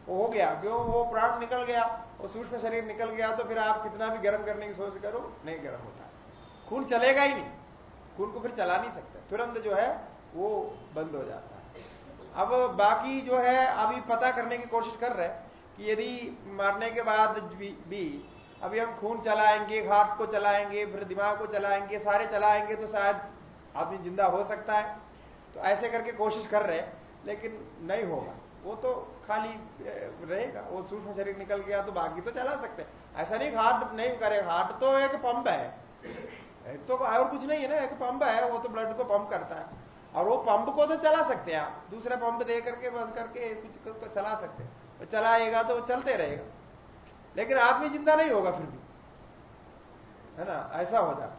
हो गया, क्यों? वो प्राण निकल गया, वो सूक्ष्म शरीर निकल गया तो फिर आप कितना भी गर्म करने की सोच करो, नहीं गर्म होता। खून चलेगा ही नहीं। खून को फिर चला नहीं सकते। तुरंत जो है, वो बंद हो जाता है। अब बाकी जो है, अभी पता करने की कोशिश कर रहे कि यदि मरने के बाद भी अभी हम खून चलाएँगे, हार्ट को चलाएँगे, फिर दिमाग को चलाएँगे, सारे चलाएँगे तो शायद आदमी ज़िंदा हो सकता है। तो ऐसे करके कोशिश कर रहे लेकिन नहीं होगा। वो तो खाली रहेगा। वो सूक्ष्म शरीर निकल गया तो बाकी तो चला सकते ऐसा नहीं हार्ट नहीं करे। हार्ट तो एक पंप है। तो और कुछ नहीं है ना। एक पंप है। वो तो ब्लड को पंप करता है। और वो पंप को तो चला सकते हैं आप। दूसरा पंप दे करके, बंद करके कुछ को चला सकते हैं। तो चलाएगा तो चलते रहेगा। लेकिन आदमी ज़िंदा नहीं होगा फिर भी। है ना? ऐसा हो जाता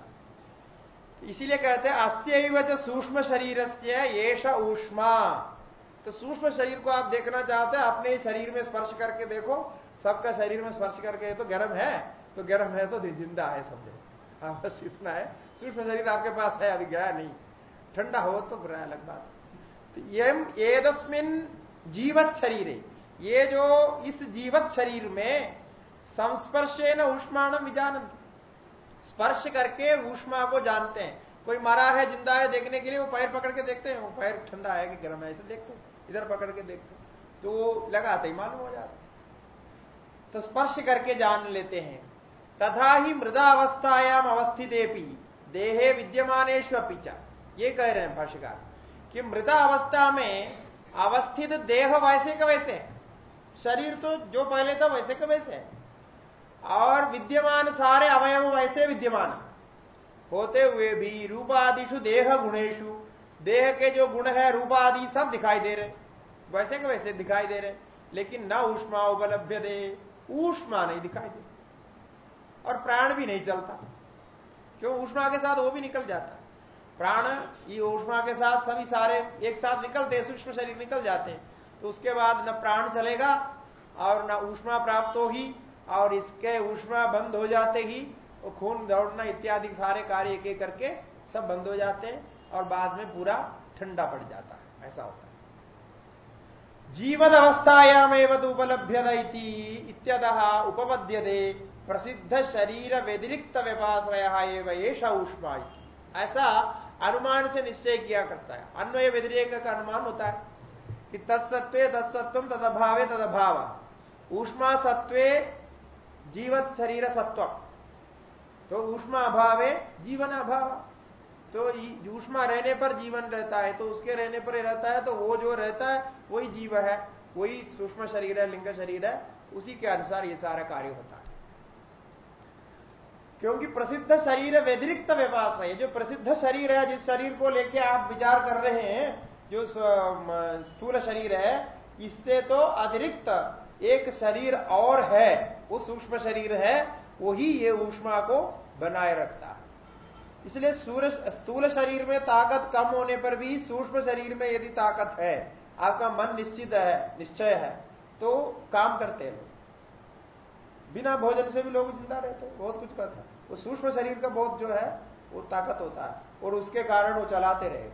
इसीलिए कहते हैं, अस्य सूक्ष्म शरीर से येष ऊष्मा। तो सूक्ष्म शरीर को आप देखना चाहते हैं, अपने ही शरीर में स्पर्श करके देखो। सबका शरीर में स्पर्श करके तो गर्म है तो गर्म है तो ज़िंदा है समझो हाँ बस इतना है। सूक्ष्म शरीर आपके पास है, अभी गया नहीं। ठंडा हो तो बुरा अलग बात। तो यम एदस्मिन जीवत शरीर ये जो इस जीवत शरीर में संस्पर्शे न उष्माणम विजानंद स्पर्श करके ऊष्मा को जानते हैं। कोई मरा है, ज़िंदा है देखने के लिए, वो पैर पकड़ के देखते हैं। वो पैर ठंडा है कि गर्म है ऐसे देखते इधर पकड़ के देखते तो वो लगाते ही मालूम हो जाता तो स्पर्श करके जान लेते हैं। तथा ही मृदा अवस्थायाम अवस्थित देहे विद्यमानेश अपीचा ये कह रहे हैं भाष्यकार कि मृदा अवस्था में अवस्थित देह वैसे का वैसे शरीर तो जो पहले था वैसे का वैसे है। और विद्यमान सारे अवयव वैसे विद्यमान। होते हुए भी रूपादिशु देह गुणेशु देह के जो गुण है, रूपादि सब दिखाई दे रहे। वैसे के वैसे दिखाई दे रहे। लेकिन न ऊष्मा उपलब्ध दे ऊष्मा नहीं दिखाई दे। और प्राण भी नहीं चलता। क्यों? ऊष्मा के साथ वो भी निकल जाता। प्राण, ये ऊष्मा के साथ सभी सारे एक साथ निकलते, सूक्ष्म शरीर निकल जाते। हैं तो उसके बाद न प्राण चलेगा और न ऊष्मा प्राप्त होगी। और इसके ऊष्मा बंद हो जाते ही वो खून दौड़ना इत्यादि सारे कार्य एक एक करके सब बंद हो जाते हैं और बाद में पूरा ठंडा पड़ जाता है। ऐसा होता है। जीवन अवस्थायाम उपलभ्यत इत्यद उपपद्यते। प्रसिद्ध शरीर व्यतिरिक्त व्यपाश्रय एष ऊष्मा ऐसा अनुमान से निश्चय किया करता है। अन्वय व्यतिरेक का अनुमान होता है कि तत्सत्व तत्सत्व तदभावे तदभाव। ऊष्मा सत्वे जीवत शरीर सत्व तो ऊष्मा अभाव है जीवन अभाव तो ऊष्मा रहने पर जीवन रहता है तो उसके रहने पर रहता है तो वो जो रहता है, वही जीव है, वही सूक्ष्म शरीर है, लिंग शरीर है, उसी के अनुसार ये सारा कार्य होता है। क्योंकि प्रसिद्ध शरीर व्यतिरिक्त व्यपास है। जो प्रसिद्ध शरीर है, जिस शरीर को लेके आप विचार कर रहे हैं, जो स्थूल शरीर है, इससे तो अतिरिक्त एक शरीर और है, वो सूक्ष्म शरीर है, वही ये ऊष्मा को बनाए रखता है। इसलिए सूर्य स्थूल शरीर में ताकत कम होने पर भी सूक्ष्म शरीर में यदि ताकत है, आपका मन निश्चित है, निश्चय है तो काम करते हैं बिना भोजन से भी लोग ज़िंदा रहते हैं, बहुत कुछ करते हैं। वो सूक्ष्म शरीर का बहुत जो है, वो ताकत होता है, और उसके कारण वो चलाते रहे।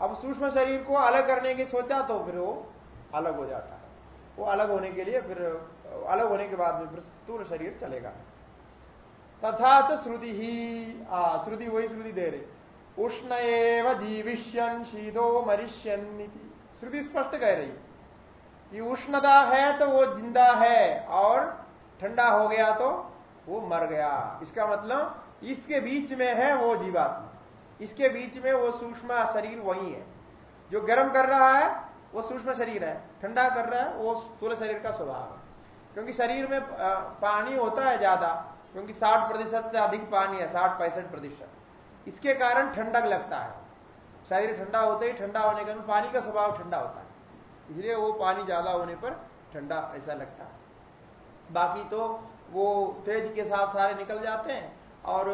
अब सूक्ष्म शरीर को अलग करने की सोचा तो फिर वो अलग हो जाता है। वो अलग होने के लिए फिर, अलग होने के बाद में फिर स्थूल शरीर चलेगा। तथा तो श्रुति ही, आ, श्रुति वही श्रुति दे रही। उष्ण एव जीविष्यन शीदो मरिष्यन श्रुति स्पष्ट कह रही। कि उष्णता है तो वो ज़िंदा है और ठंडा हो गया तो वो मर गया। इसका मतलब इसके बीच में है वो जीवात्मा। इसके बीच में वो सूक्ष्म शरीर वही है। जो गर्म कर रहा है वो सूक्ष्म शरीर है। ठंडा कर रहा है, वो स्थूल शरीर का स्वभाव है। क्योंकि शरीर में पानी होता है ज़्यादा, क्योंकि 60 प्रतिशत से अधिक पानी है 60 पैंसठ प्रतिशत। इसके कारण ठंडक लगता है। शरीर ठंडा होते ही ठंडा होने के कारण पानी का स्वभाव ठंडा होता है। इसलिए वो पानी ज़्यादा होने पर ठंडा ऐसा लगता है। बाकी तो वो तेज के साथ सारे निकल जाते हैं और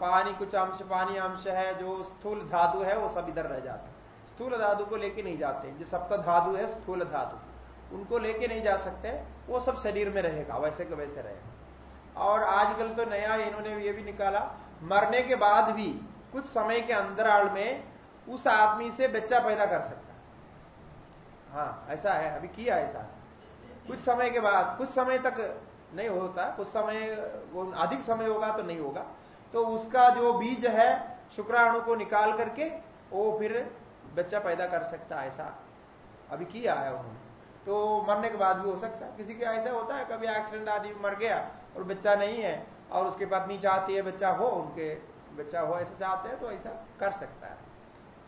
पानी कुछ अंश, पानी अंश है, जो स्थूल धातु है, वो सब इधर रह जाते हैं। स्थूल धातु को लेके नहीं जाते। जो सप्त धातु है, स्थूल धातु। उनको लेके नहीं जा सकते। वो सब शरीर में रहेगा, वैसे के वैसे रहेगा। और आजकल तो नया इन्होंने ये भी निकाला, मरने के बाद भी कुछ समय के अंतराल में उस आदमी से बच्चा पैदा कर सकता हाँ। ऐसा है, अभी किया ऐसा। कुछ समय के बाद, कुछ समय तक नहीं होता, कुछ समय, वो अधिक समय होगा तो नहीं होगा। तो उसका जो बीज है, शुक्राणु को निकाल करके, वो फिर बच्चा पैदा कर सकता है ऐसा। अभी किया है उन्होंने। तो मरने के बाद भी हो सकता है। किसी का ऐसा होता है, कभी एक्सीडेंट आदि मर गया और बच्चा नहीं है और उसके पत्नी चाहती है, बच्चा हो, उनके बच्चा हो, ऐसा चाहते हैं तो ऐसा कर सकता है।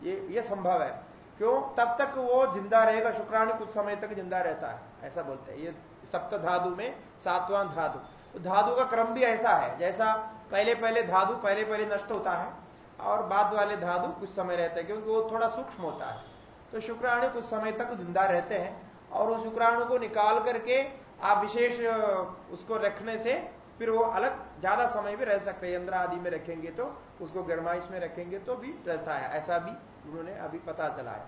ये ये संभव है। क्यों? तब तक वो ज़िंदा रहेगा। शुक्राणु कुछ समय तक ज़िंदा रहता है। ऐसा बोलते हैं। ये सप्त धातु में सातवां धातु। तो धातु का क्रम भी ऐसा है। जैसा पहले पहले धातु पहले पहले नष्ट होता है और बाद वाले धातु कुछ समय रहते हैं, क्योंकि वो थोड़ा सूक्ष्म होता है। तो शुक्राणु कुछ समय तक ज़िंदा रहते हैं और उस शुक्राणु को निकाल करके आप विशेष उसको रखने से फिर वो अलग, ज़्यादा समय भी रह सकते हैं। यंत्र आदि में रखेंगे तो उसको गर्माइश में रखेंगे तो भी रहता है। ऐसा भी उन्होंने अभी पता चला है।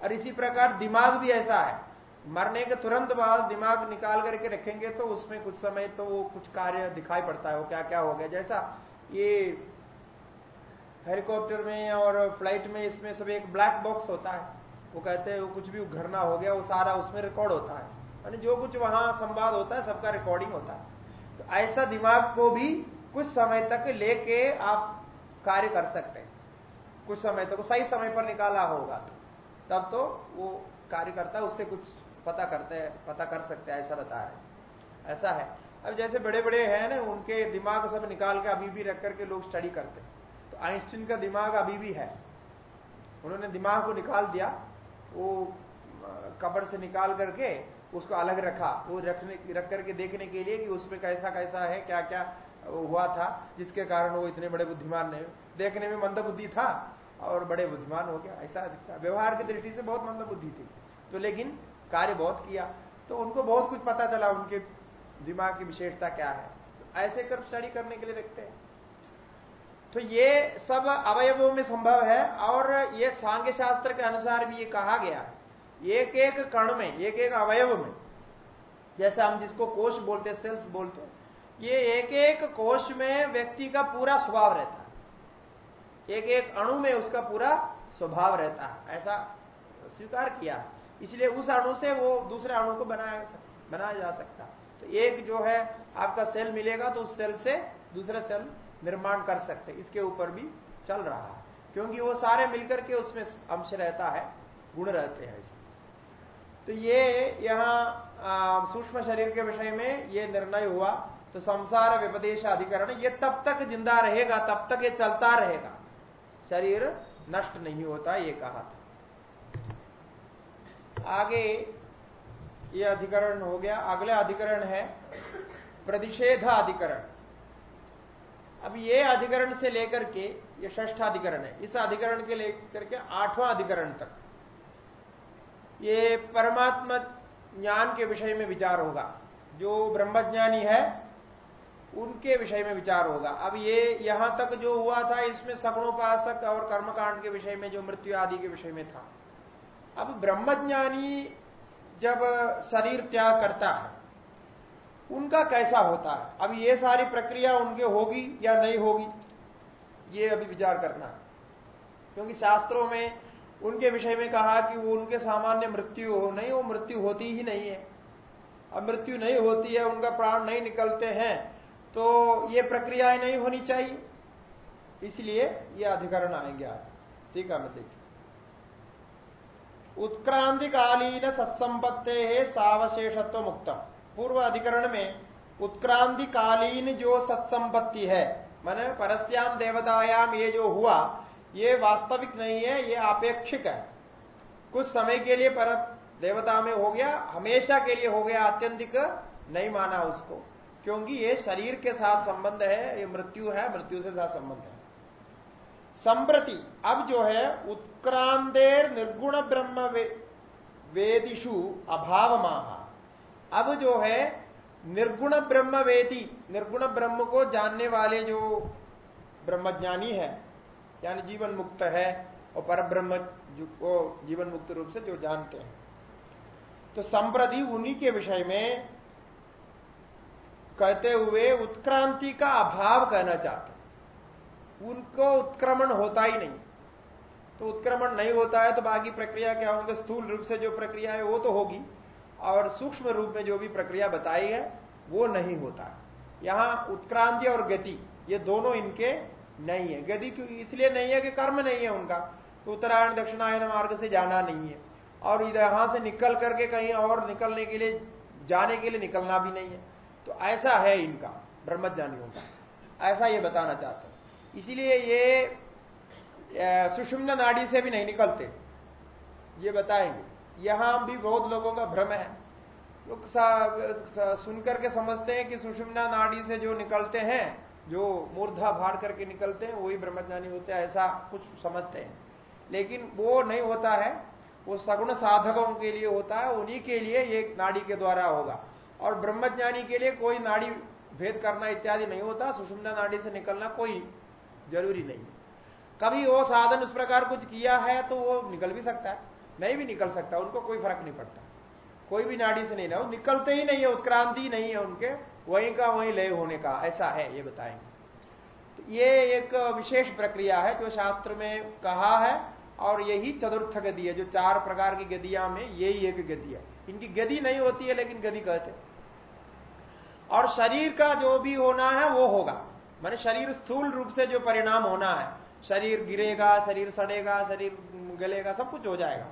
और इसी प्रकार दिमाग भी ऐसा है। मरने के तुरंत बाद दिमाग निकाल करके रखेंगे तो उसमें कुछ समय तो वो कुछ कार्य दिखाई पड़ता है। वो क्या क्या हो गया? जैसा ये हेलीकॉप्टर में और फ़्लाइट में इसमें सब एक ब्लैक बॉक्स होता है। वो कहते हैं, वो कुछ भी घरना हो गया, वो सारा उसमें रिकॉर्ड होता है। यानी जो कुछ वहाँ संवाद होता है, सबका रिकॉर्डिंग होता है। तो ऐसा दिमाग को भी कुछ समय तक लेके आप कार्य कर सकते हैं। कुछ समय तक सही समय पर निकाला होगा तो। तब तो वो कार्य करता है उससे कुछ पता करते हैं, पता कर सकते हैं, ऐसा बता रहे ऐसा है। अब जैसे बड़े बड़े हैं ना, उनके दिमाग सब निकाल के अभी भी रख करके लोग स्टडी करते हैं। तो आइंस्टीन का दिमाग अभी भी है। उन्होंने दिमाग को निकाल दिया, वो कबर से निकाल करके उसको अलग रखा। वो रखने, रख करके देखने के लिए कि उसमें कैसा कैसा है क्या क्या हुआ था, जिसके कारण वो इतने बड़े बुद्धिमान नहीं देखने में मंद बुद्धि था और बड़े बुद्धिमान हो गया, ऐसा दिखता व्यवहार की दृष्टि से बहुत मंद बुद्धि थी। तो लेकिन कार्य बहुत किया। तो उनको बहुत कुछ पता चला उनके दिमाग की विशेषता क्या है। तो ऐसे कर स्टडी करने के लिए रखते हैं। तो ये सब अवयवों में संभव है और ये सांख्य शास्त्र के अनुसार भी ये कहा गया है। एक एक कण में, एक एक अवयव में, जैसे हम जिसको कोष बोलते सेल्स बोलते हैं, ये एक एक कोष में व्यक्ति का पूरा स्वभाव रहता है। एक एक अणु में उसका पूरा स्वभाव रहता है। ऐसा स्वीकार किया। इसलिए उस अणु से वो दूसरे अणु को बनाया बनाया जा सकता। तो एक जो है, आपका सेल मिलेगा तो उस सेल से दूसरा सेल निर्माण कर सकते इसके ऊपर भी चल रहा है। क्योंकि वो सारे मिलकर के उसमें अंश रहता है, गुण रहते हैं इसमें। तो ये यहाँ सूक्ष्म शरीर के विषय में ये निर्णय हुआ। तो संसार विपदेश अधिकरण, ये तब तक ज़िंदा रहेगा, तब तक ये चलता रहेगा। शरीर नष्ट नहीं होता, ये कहा था। आगे ये अधिकरण हो गया। अगला अधिकरण है, प्रतिषेध अधिकरण। अब ये अधिकरण से लेकर के, ये ष्ठ अधिकरण है, इस अधिकरण के लेकर के आठवां अधिकरण तक। ये परमात्मा ज्ञान के विषय में विचार होगा। जो ब्रह्मज्ञानी है, उनके विषय में विचार होगा। अब ये यहाँ तक जो हुआ था, इसमें सगुणोपासक और कर्मकांड के विषय में, जो मृत्यु आदि के विषय में था। अब ब्रह्मज्ञानी जब शरीर त्याग करता है उनका कैसा होता है? अब ये सारी प्रक्रिया उनके होगी या नहीं होगी? ये अभी विचार करना। क्योंकि शास्त्रों में, उनके विषय में कहा कि वो उनके सामान्य मृत्यु हो, नहीं, वो मृत्यु होती ही नहीं है। अब मृत्यु नहीं होती है, उनका प्राण नहीं निकलते हैं तो ये प्रक्रियाएँ नहीं होनी चाहिए। इसलिए ये अधिकरण आएँगे आप ठीक है मैं देखिए उत्क्रांतिकालीन सत्संपत्ते सावशेषत्व मुक्तम पूर्व अधिकरण में उत्क्रांतिकालीन जो सत्संपत्ति है मैंने परस्याम देवतायाम ये जो हुआ ये वास्तविक नहीं है ये अपेक्षिक है। कुछ समय के लिए पर देवता में हो गया हमेशा के लिए हो गया आत्यंतिक नहीं माना उसको क्योंकि ये शरीर के साथ संबंध है ये मृत्यु है मृत्यु से साथ संबंध है। संप्रति अब जो है उत्क्रांतेर निर्गुण ब्रह्म वे, वेदिशु अभाव महा अब जो है, निर्गुण ब्रह्म वेदी, निर्गुण ब्रह्म को जानने वाले जो ब्रह्मज्ञानी है, यानी जीवन मुक्त है और पर ब्रह्म को जीवन मुक्त रूप से जो जानते हैं। तो संप्रति उन्हीं के विषय में कहते हुए उत्क्रांति का अभाव कहना चाहते उनको उत्क्रमण होता ही नहीं। तो उत्क्रमण नहीं होता है तो बाकी प्रक्रिया क्या होंगे? स्थूल रूप से जो प्रक्रिया है वो तो होगी। और सूक्ष्म रूप में जो भी प्रक्रिया बताई है, वो नहीं होता। यहाँ उत्क्रांति और गति, ये दोनों इनके नहीं है। गति क्योंकि इसलिए नहीं है कि कर्म नहीं है उनका। तो उत्तरायण, दक्षिणायन मार्ग से जाना नहीं है। और इधर यहाँ से निकल करके कहीं और निकलने के लिए, जाने के लिए निकलना भी नहीं है। तो ऐसा है इनका, ब्रह्मज्ञानियों का। ऐसा ये बताना चाहते हैं। इसीलिए ये सुषुम्न नाड़ी से भी नहीं निकलते। ये बताएँगे। यहाँ भी बहुत लोगों का भ्रम है। लोग सुनकर के समझते हैं कि सुषुम्ना नाड़ी से जो निकलते हैं, जो मूर्धा भाड़ करके निकलते हैं, वही ब्रह्मज्ञानी होते हैं, ऐसा कुछ समझते हैं। लेकिन वो नहीं होता है। वो सगुण साधकों के लिए होता है, उन्हीं के लिए एक नाड़ी के द्वारा होगा। और ब्रह्मज्ञानी के लिए कोई नाड़ी भेद करना इत्यादि नहीं होता, सुषुम्ना नाड़ी से निकलना कोई ज़रूरी नहीं कभी वो साधन उस प्रकार कुछ किया है तो वो निकल भी सकता है। नहीं भी निकल सकता, उनको कोई फ़र्क नहीं पड़ता। कोई भी नाड़ी से नहीं ना निकलते ही नहीं है, उत्क्रांति नहीं है उनके। वहीं का वहीं लय होने का, ऐसा है, ये बताएँगे। तो ये एक विशेष प्रक्रिया है, जो शास्त्र में कहा है, और यही चतुर्थ गति है, जो चार प्रकार की गदिया में यही एक गति है। इनकी गति नहीं होती है, लेकिन गति कहते और शरीर का जो भी होना है, वो होगा। माने शरीर स्थूल रूप से जो परिणाम होना है, शरीर गिरेगा, शरीर सड़ेगा, शरीर गलेगा, सब कुछ हो जाएगा।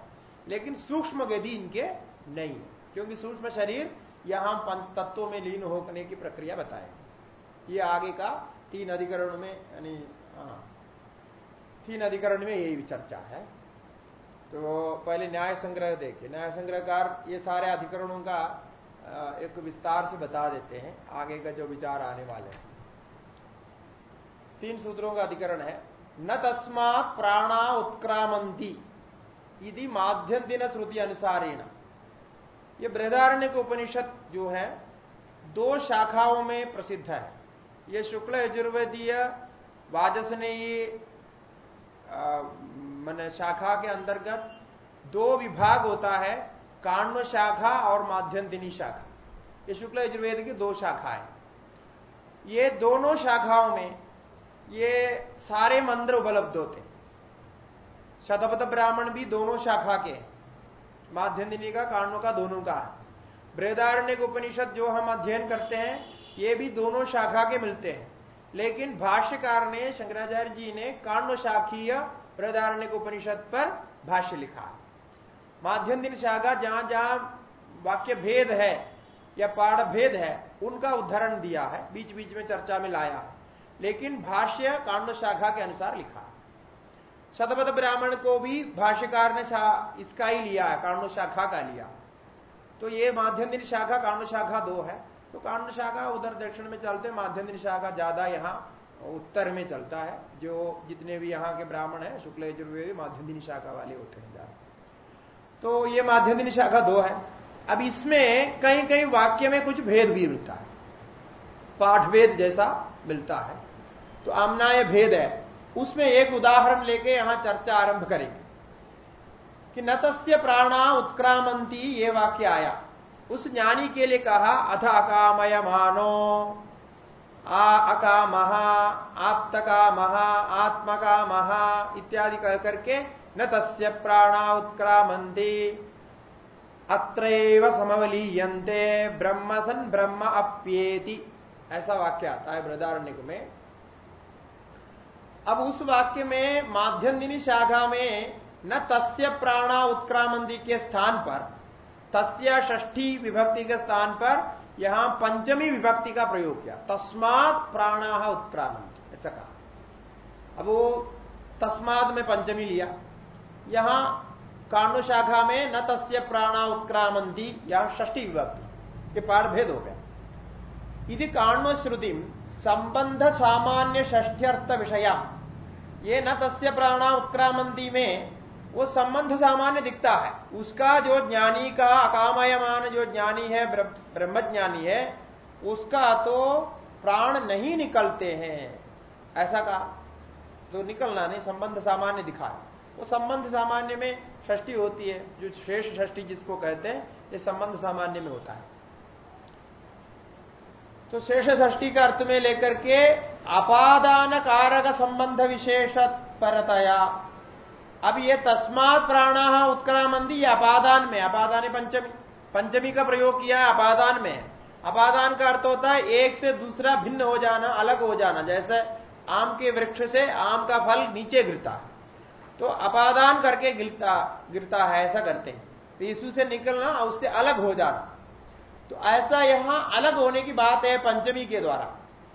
लेकिन सूक्ष्म गति इनके नहीं क्योंकि सूक्ष्म शरीर यहाँ पंच तत्वों में लीन होने की प्रक्रिया बताएँगे ये आगे का तीन अधिकरण में यानी हाँ, तीन अधिकरण में यही चर्चा है। तो पहले न्याय संग्रह देखिए। न्याय संग्रहकार ये सारे अधिकरणों का एक विस्तार से बता देते हैं। आगे का जो विचार आने वाले हैं। तीन सूत्रों का अधिकरण है। न तस्मात प्राणा उत्क्रामंती। यदि माध्यम दिन श्रुति अनुसारेण। ये बृहदारण्य उपनिषद जो है, दो शाखाओं में प्रसिद्ध है। ये शुक्ल यजुर्वेदीय वाजसनेयी मन शाखा के अंतर्गत दो विभाग होता है काण्व शाखा और माध्यम दिनी शाखा। ये शुक्ल यजुर्वेद की दो शाखाएँ ये दोनों शाखाओं में ये सारे मंत्र उपलब्ध होते शतपथ ब्राह्मण भी दोनों शाखा के माध्यम का काण्व का, दोनों का बृहदारण्य उपनिषद जो हम अध्ययन करते हैं, ये भी दोनों शाखा के मिलते हैं। लेकिन भाष्यकार ने, शंकराचार्य जी ने काण्व शाखीय बृहदारण्य उपनिषद पर भाष्य लिखा। माध्यम दिन शाखा, जहाँ जहाँ वाक्य भेद है या पाठ भेद है, उनका उदाहरण दिया है बीच बीच में चर्चा में लाया है। लेकिन भाष्य कांड शाखा के अनुसार लिखा शतपथ ब्राह्मण को भी भाष्यकार ने इसका ही लिया है कांड शाखा का लिया। तो ये माध्यम दिन शाखा कांड शाखा दो है। तो कांड शाखा उधर दक्षिण में चलते माध्यम दिन शाखा ज़्यादा यहाँ, उत्तर में चलता है। जो जितने भी यहाँ के ब्राह्मण है, शुक्ल यजुर्वेद माध्यम शाखा वाले होते हैं ज़्यादा। तो ये माध्यम दिन शाखा दो है। अब इसमें कहीं कहीं वाक्य में कुछ भेद भी मिलता है। पाठभेद जैसा मिलता है। तो आमनाय भेद है। उसमें एक उदाहरण लेके यहाँ चर्चा आरंभ करेंगे। कि न तस्य प्राणा उत्क्रामंती ये वाक्य आया। उस ज्ञानी के लिए कहा, अथ अकामय मानो आ अकाम आप्त महा आत्म का महा इत्यादि कह करके न तस्य प्राणा उत्क्रामंती। अत्र समवलीयंते ब्रह्म सन ब्रह्म अप्येति। ऐसा वाक्य आता है बृदारण्य में। अब उस वाक्य में माध्यम शाखा में न तस्य प्राणा उत्क्रामंदी के स्थान पर, तस्य ष्ठी विभक्ति के स्थान पर यहाँ पंचमी विभक्ति का प्रयोग किया। तस्मात प्राणा उत्क्रामंती ऐसा कहा। अब वो तस्माद में पंचमी लिया। यहाँ काण्ड शाखा में न तस्य प्राणा उत्क्रामंती यहाँ ष्ठी विभक्ति ये पाठ भेद हो गया। यदि काण्व श्रुति संबंध सामान्य ष्ठ्यर्थ विषया ये न तस्य प्राणा उत्क्रामंती में, वो संबंध सामान्य दिखता है। उसका जो ज्ञानी का, अकामयमान जो ज्ञानी है ब्रह्मज्ञानी है, उसका तो प्राण नहीं निकलते हैं। ऐसा कहा। तो निकलना नहीं, संबंध सामान्य दिखा वो संबंध सामान्य में षष्टि होती है, जो शेष षष्टि जिसको कहते हैं, ये संबंध सामान्य में होता है। तो शेष षष्टी का अर्थ में लेकर के अपादान कारक संबंध विशेष परतया अब ये तस्मात प्राण उत्क्रामंदी ये अपादान में, अपादान पंचमी। पंचमी का प्रयोग किया है, अपादान में। अपादान का अर्थ होता है, एक से दूसरा भिन्न हो जाना, अलग हो जाना। जैसे आम के वृक्ष से आम का फल नीचे गिरता। तो अपादान करके गिरता गिरता है, ऐसा करते हैं। तो यीशु से निकलना उससे अलग हो जाना। तो ऐसा यहाँ अलग होने की बात है पंचमी के द्वारा।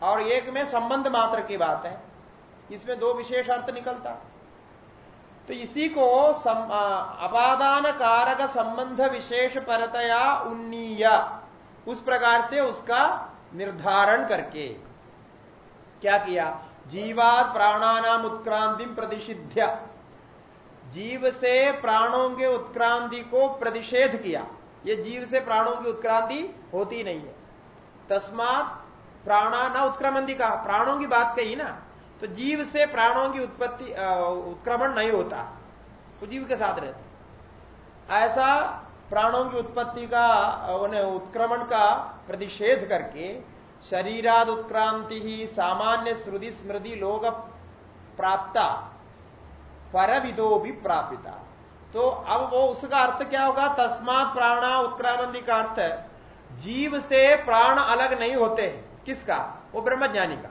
और एक में संबंध मात्र की बात है। इसमें दो विशेष अर्थ निकलता। तो इसी को अपादान कारक संबंध विशेष परतया उन्नीय। उस प्रकार से उसका निर्धारण करके। क्या किया? जीवात प्राणानाम उत्क्रांति प्रतिषिध्य। जीव से प्राणों के उत्क्रांति को प्रतिषेध किया। ये जीव से प्राणों की उत्क्रांति होती नहीं है। तस्मात प्राणा न उत्क्रमंदी कहा। प्राणों की बात कही ना तो जीव से प्राणों की उत्पत्ति उत्क्रमण नहीं होता। वो जीव के साथ रहते ऐसा प्राणों की उत्पत्ति का, उन्हें उत्क्रमण का प्रतिषेध करके शरीराद उत्क्रांति ही सामान्य श्रुति स्मृति लोग प्राप्ता, परविदो भी प्रापिता। तो अब वो उसका अर्थ क्या होगा? तस्मा प्राणा उत्क्रांति का अर्थ है। जीव से प्राण अलग नहीं होते किसका? वो ब्रह्मज्ञानी का।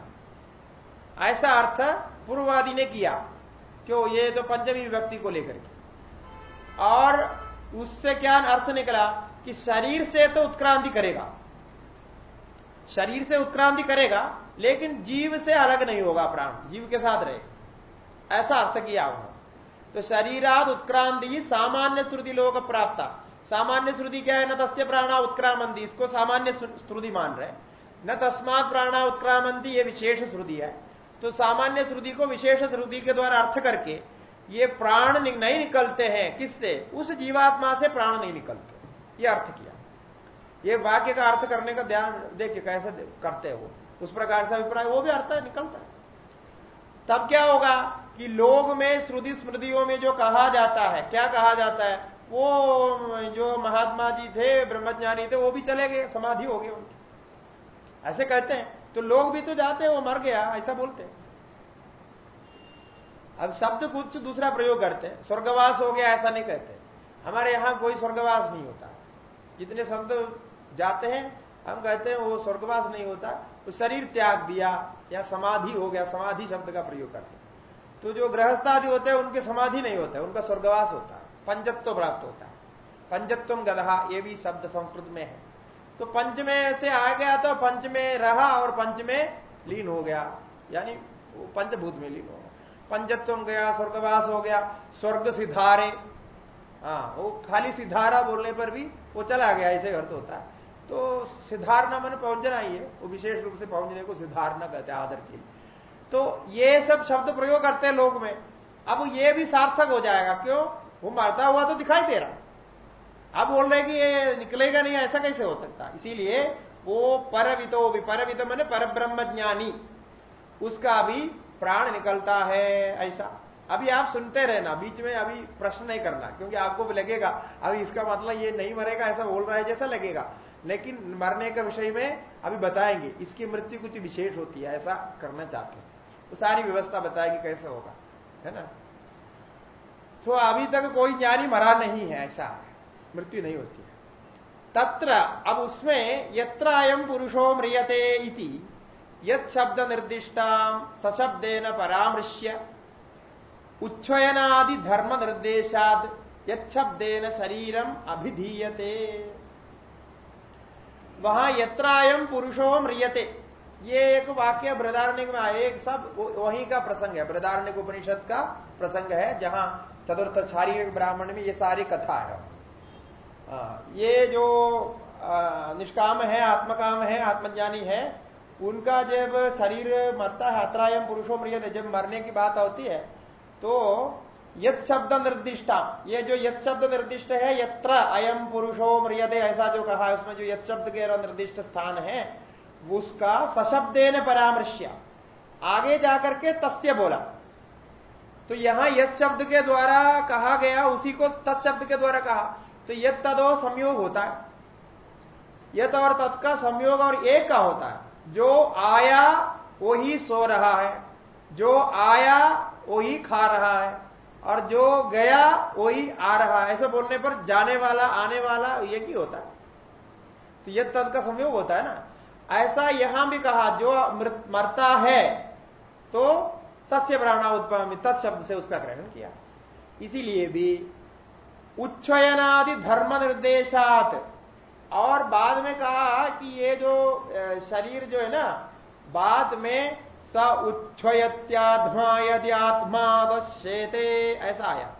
ऐसा अर्थ पूर्ववादी ने किया क्यों ये तो पंचमी व्यक्ति को लेकर के। और उससे क्या अर्थ निकला कि शरीर से तो उत्क्रांति करेगा। शरीर से उत्क्रांति करेगा, लेकिन जीव से अलग नहीं होगा प्राण। जीव के साथ रहेगा ऐसा अर्थ किया उन्होंने। तो शरीराद उत्क्रांति सामान्य श्रुति लोग प्राप्त। सामान्य श्रुति क्या है? न तस्य प्राणा उत्क्रामंती, इसको सामान्य श्रुति मान रहे न तस्मात प्राणा उत्क्रामंती, ये विशेष श्रुति है। तो सामान्य श्रुति को विशेष श्रुति के द्वारा अर्थ करके ये प्राण नहीं निकलते हैं। किससे? उस जीवात्मा से प्राण नहीं निकलते। ये अर्थ किया। ये वाक्य का अर्थ करने का ध्यान देखिए कैसे करते हैं? वो उस प्रकार से अभिप्राय, वो भी अर्थ निकलता है। तब क्या होगा? कि लोग में श्रुति स्मृतियों में जो कहा जाता है, क्या कहा जाता है, वो जो महात्मा जी थे, ब्रह्मज्ञानी थे, वो भी चले गए, समाधि हो गए उनकी। ऐसे कहते हैं। तो लोग भी तो जाते हैं, वो मर गया, ऐसा बोलते हैं। अब शब्द कुछ दूसरा प्रयोग करते हैं। स्वर्गवास हो गया, ऐसा नहीं कहते। हमारे यहाँ कोई स्वर्गवास नहीं होता। जितने शब्द जाते हैं, हम कहते हैं, वो स्वर्गवास नहीं होता। तो शरीर त्याग दिया या समाधि हो गया, समाधि शब्द का प्रयोग करते तो जो गृहस्थ आदि होते हैं, उनके समाधि नहीं होता है उनका स्वर्गवास होता है, पंचत्व प्राप्त होता है। पंचत्व गधा ये भी शब्द संस्कृत में है। तो पंच में से आ गया तो पंच में रहा और पंच में लीन हो गया, यानी पंचभूत में लीन हो गया। पंचत्व गया, स्वर्गवास हो गया, स्वर्ग सिधारे। हाँ वो खाली सिधारा बोलने पर भी वो चला गया, ऐसे अर्थ होता है। तो सिधारना मन पहुँचना ही है, वो विशेष रूप से पहुँचने को सिधारना कहते हैं, आदर के तो ये सब शब्द प्रयोग करते हैं लोग में। अब ये भी सार्थक हो जाएगा। क्यों? वो मरता हुआ तो दिखाई दे रहा। अब बोल रहे कि ये निकलेगा नहीं, ऐसा कैसे हो सकता? इसीलिए वो परवितो भी, परवित मैंने पर ब्रह्म ज्ञानी उसका भी प्राण निकलता है, ऐसा। अभी आप सुनते रहना, बीच में अभी प्रश्न नहीं करना, क्योंकि आपको भी लगेगा, अभी इसका मतलब ये नहीं मरेगा, ऐसा बोल रहा है जैसा लगेगा। लेकिन मरने के विषय में अभी बताएँगे, इसकी मृत्यु कुछ विशेष होती है, ऐसा करना चाहते हैं। तो सारी व्यवस्था बताएगी कैसे होगा, है ना? तो अभी तक कोई ज्ञानी मरा नहीं है, ऐसा मृत्यु नहीं होती है। तत्र, अब उसमें यत्र अयम पुरुषो म्रियते इति यद निर्दिष्टा सशब्देन परामृश्य, उच्छयनादि धर्म निर्देशाद यब्देन शरीरम अभिधीयते। वहाँ यत्रायम पुरुषो म्रियते। ये एक वाक्य बृदारण्य में आए, एक सब वही का प्रसंग है। बृदारण्य उपनिषद का प्रसंग है, जहाँ चतुर्थ शारीरिक ब्राह्मण में ये सारी कथा है। ये जो निष्काम है, आत्मकाम है, आत्मज्ञानी है, उनका जब शरीर मरता है अत्रायम पुरुषो मृियते जब मरने की बात होती है तो यथ शब्द निर्दिष्टा। ये जो यथ शब्द निर्दिष्ट है, यत्र अयम पुरुषो मृियते ऐसा जो कहा उसमें जो यथ शब्द के निर्दिष्ट स्थान है उसका सशब्देन परामृश्य। आगे जाकर के तस्य बोला। तो यहाँ यथ शब्द के द्वारा कहा गया, उसी को तत्शब्द के द्वारा कहा। तो यद तदो संयोग होता है। यथ और तत् का संयोग और एक का होता है। जो आया वो ही सो रहा है। जो आया वो ही खा रहा है। और जो गया, वही आ रहा है। ऐसे बोलने पर जाने वाला, आने वाला एक ही होता है। तो यद तद का संयोग होता है ना। ऐसा यहाँ भी कहा, जो मरता है तो तस्य प्राणा उत्पन्न तत्शब्द से उसका ग्रहण किया। इसीलिए भी उच्छयनादि धर्म निर्देशात और बाद में कहा कि ये जो शरीर जो है ना, बाद में स उच्छयत्यात्मा यदि आत्मा दश्येते, ऐसा आया।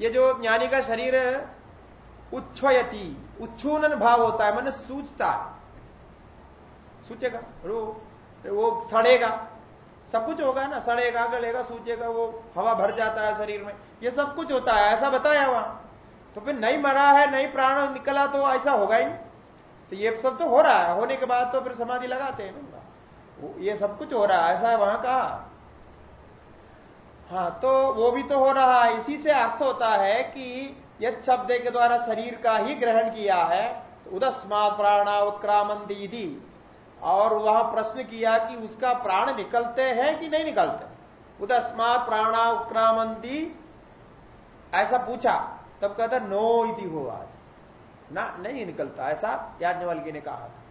ये जो ज्ञानी का शरीर उच्छयति उच्छूनन भाव होता है, मन सूचता है। सूचेगा, रो, वो सड़ेगा। सब कुछ होगा ना, सड़ेगा, गलेगा, सूचेगा, वो हवा भर जाता है शरीर में। ये सब कुछ होता है, ऐसा बताया वहाँ। तो फिर नहीं मरा है, नहीं प्राण निकला तो ऐसा होगा ही तो ये सब तो हो रहा है, होने के बाद तो फिर समाधि लगाते हैं ना। ये सब कुछ हो रहा है, ऐसा है वहाँ कहा हाँ तो वो भी तो हो रहा है। इसी से अर्थ होता है कि यद शब्द के द्वारा शरीर का ही ग्रहण किया है तो उदस्मात प्राणा उत्क्रामंती और वह प्रश्न किया कि उसका प्राण निकलते हैं कि नहीं निकलते? उदस्मात प्राणा उत्क्रामंती ऐसा पूछा, तब कहता, नो इति हो आज ना, नहीं निकलता, ऐसा याज्ञवल्की ने कहा था।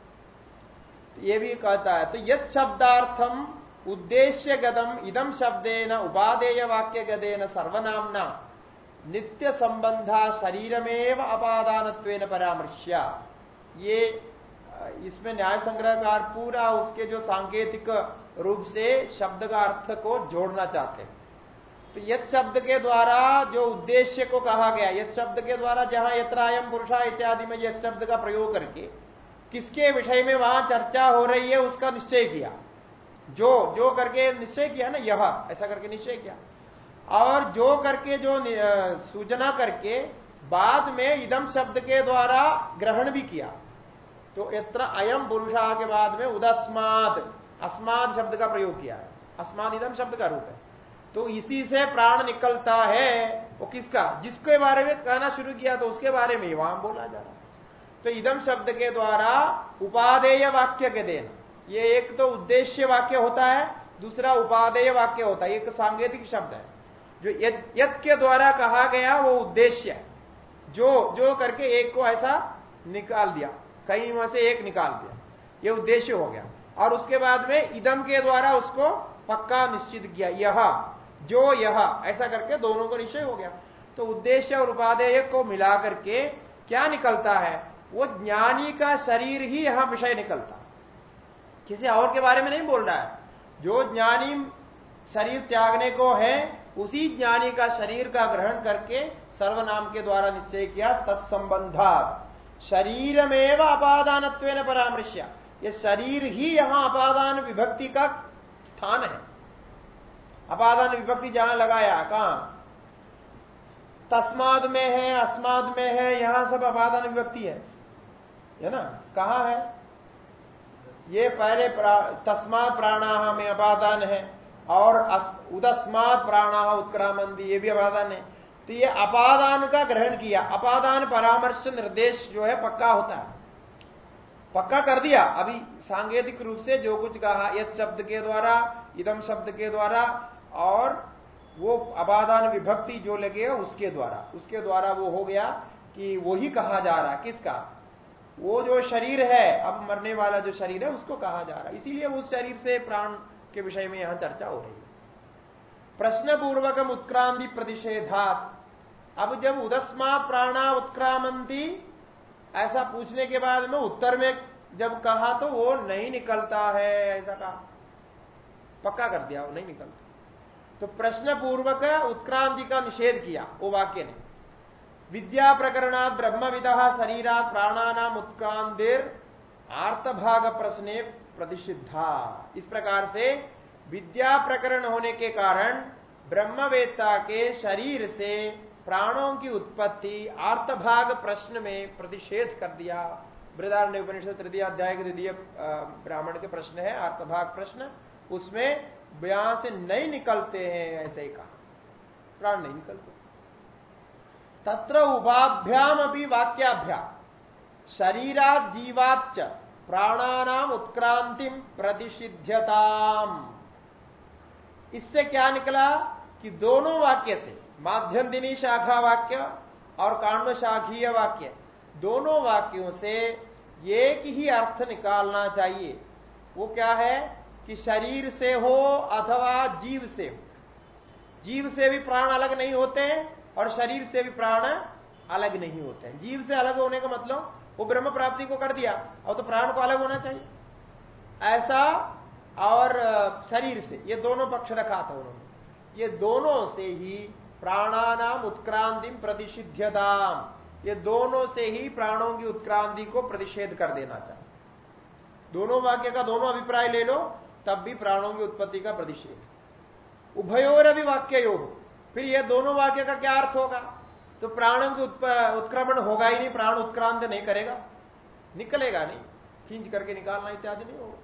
तो ये भी कहता है तो यद शब्दार्थम उद्देश्य गदम इदम शब्देन उपादेय वाक्य गदेन सर्वनामना नित्य संबंधा शरीरमेव अपादान परामर्श्या ये इसमें न्याय संग्रहकार पूरा उसके जो सांकेतिक रूप से शब्द का अर्थ को जोड़ना चाहते हैं। तो यद शब्द के द्वारा जो उद्देश्य को कहा गया यद शब्द के द्वारा जहाँ यत्रायम पुरुषा इत्यादि में यद शब्द का प्रयोग करके किसके विषय में वहाँ चर्चा हो रही है उसका निश्चय किया। जो जो करके निश्चय किया ना, यह, ऐसा करके निश्चय किया। और जो करके जो सूचना करके बाद में इदम शब्द के द्वारा ग्रहण भी किया। तो यत्र अयम पुरुषा के बाद में उदस्माद अस्माद शब्द का प्रयोग किया है। अस्माद इदम शब्द का रूप है। तो इसी से प्राण निकलता है, वो किसका? जिसके बारे में कहना शुरू किया तो उसके बारे में वहाँ बोला जा रहा तो इदम शब्द के द्वारा उपादेय वाक्य के देना। ये एक तो उद्देश्य वाक्य होता है, दूसरा उपादेय वाक्य होता है। एक सांकेतिक शब्द है। जो यद के द्वारा कहा गया वो उद्देश्य जो जो करके एक को ऐसा निकाल दिया। कहीं में से एक निकाल दिया। ये उद्देश्य हो गया। और उसके बाद में इदम के द्वारा उसको पक्का निश्चित किया। यह, जो यह, ऐसा करके दोनों को निश्चय हो गया। तो उद्देश्य और उपादेय को मिला करके क्या निकलता है? वो ज्ञानी का शरीर ही यहाँ विषय निकलता। किसी और के बारे में नहीं बोल रहा है। जो ज्ञानी शरीर त्यागने को है, उसी ज्ञानी का शरीर का ग्रहण करके सर्वनाम के द्वारा निश्चय किया तत्संबंधा शरीरमेव अपादान परामृश्य। ये शरीर ही यहाँ अपादान विभक्ति का स्थान है। अपादान विभक्ति जहाँ लगाया कहा? तस्माद में है अस्माद में है यहाँ सब अपादान विभक्ति है। है ना? कहा है? ये पहले प्रा, तस्मात प्राणाह में अपादान है और उदस्मात प्राणाह उत्क्रामंदी ये भी अपादान है। तो ये अपादान का ग्रहण किया। अपादान परामर्श निर्देश जो है पक्का होता है। पक्का कर दिया। अभी सांकेतिक रूप से जो कुछ कहा, यद शब्द के द्वारा, इदम शब्द के द्वारा, और वो अपादान विभक्ति जो लगे उसके द्वारा। उसके द्वारा वो हो गया कि वही कहा जा रहा। किसका? वो जो शरीर है, अब मरने वाला जो शरीर है, उसको कहा जा रहा। इसीलिए उस शरीर से प्राण के विषय में यहाँ चर्चा हो रही है। प्रश्न पूर्वकम उत्क्रांति प्रतिषेधात। अब जब उदस्मा प्राणा उत्क्रामंती ऐसा पूछने के बाद में उत्तर में जब कहा तो वो नहीं निकलता है, ऐसा कहा। पक्का कर दिया, वो नहीं निकलता। तो प्रश्न पूर्वक उत्क्रांति का निषेध किया, वो वाक्य ने। विद्या प्रकरणात शरीरा प्राणानाम उत्क्रांतिर आर्तभाग प्रश्ने प्रतिषिद्धा। इस प्रकार से विद्या प्रकरण होने के कारण ब्रह्मवेत्ता के शरीर से प्राणों की उत्पत्ति आर्तभाग प्रश्न में प्रतिषेध कर दिया। बृदारण्य उपनिषद तृतीय अध्याय के द्वितीय ब्राह्मण के प्रश्न है, आर्तभाग प्रश्न। उसमें बयां से नहीं निकलते हैं, ऐसे ही कहा। प्राण नहीं निकलते। तत्र उभाभ्याम अभी वाक्याभ्याम। शरीरा जीवाच प्राणानाम उत्क्रांतिम प्रतिषिध्यताम। इससे क्या निकला कि दोनों वाक्य से माध्यम दिनी शाखा वाक्य और कांड शाखीय वाक्य, दोनों वाक्यों से एक ही अर्थ निकालना चाहिए। वो क्या है कि शरीर से हो अथवा जीव से हो। जीव से भी प्राण अलग नहीं होते हैं और शरीर से भी प्राण अलग नहीं होते हैं। जीव से अलग होने का मतलब वो ब्रह्म प्राप्ति को कर दिया और तो प्राण को अलग होना चाहिए। ऐसा और शरीर से। ये दोनों पक्ष रखा था उन्होंने। ये दोनों से ही प्राणानाम उत्क्रांति प्रतिषिध्यताम। ये दोनों से ही प्राणों की उत्क्रांति को प्रतिषेध कर देना चाहिए दोनों वाक्य का दोनों अभिप्राय ले लो, तब भी प्राणों की उत्पत्ति का प्रतिषेध। उभयोर अभी वाक्य हो। फिर ये दोनों वाक्य का क्या अर्थ होगा? तो प्राणों की उत्क्रमण होगा ही नहीं, प्राण उत्क्रांत नहीं करेगा। निकलेगा नहीं। खींच करके निकालना इत्यादि नहीं होगा।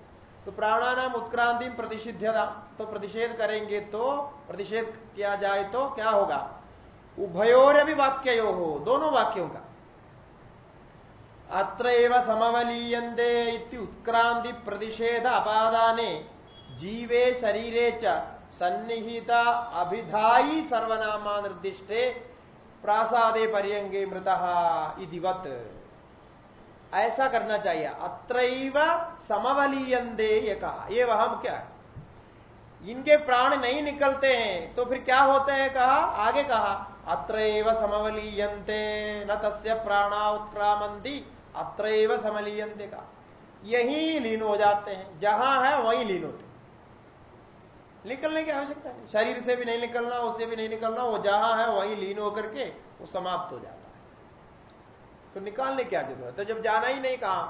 तो प्राणानाम उत्क्रांति प्रतिषिध्यता तो प्रतिषेध करेंगे तो प्रतिषेध किया जाए तो क्या होगा? उभयोर भी वाक्य हो दोनों वाक्यों का। अत्र समवलीयते उत्क्रांति प्रतिषेध अपादाने, जीवे शरीरे च सन्निहिता सर्वनामा निर्दिष्टे प्रासादे पर्यंगे मृत इधिवत ऐसा करना चाहिए। अत्रैव समवलीयंदे ये कहा ये वहाँ क्या है? इनके प्राण नहीं निकलते हैं तो फिर क्या होता है कहा? आगे कहा, अत्रैव समवलीयंते न तस्य प्राणा उत्क्रामंती अत्रैव समलीयंते का यही लीन हो जाते हैं। जहाँ है, वहीं लीन होते निकलने की आवश्यकता नहीं। शरीर से भी नहीं निकलना, उससे भी नहीं निकलना, वो जहाँ है, वहीं लीन होकर के वो समाप्त हो जाता है। तो निकालने क्या ज़रूरत है? जब जाना ही नहीं कहा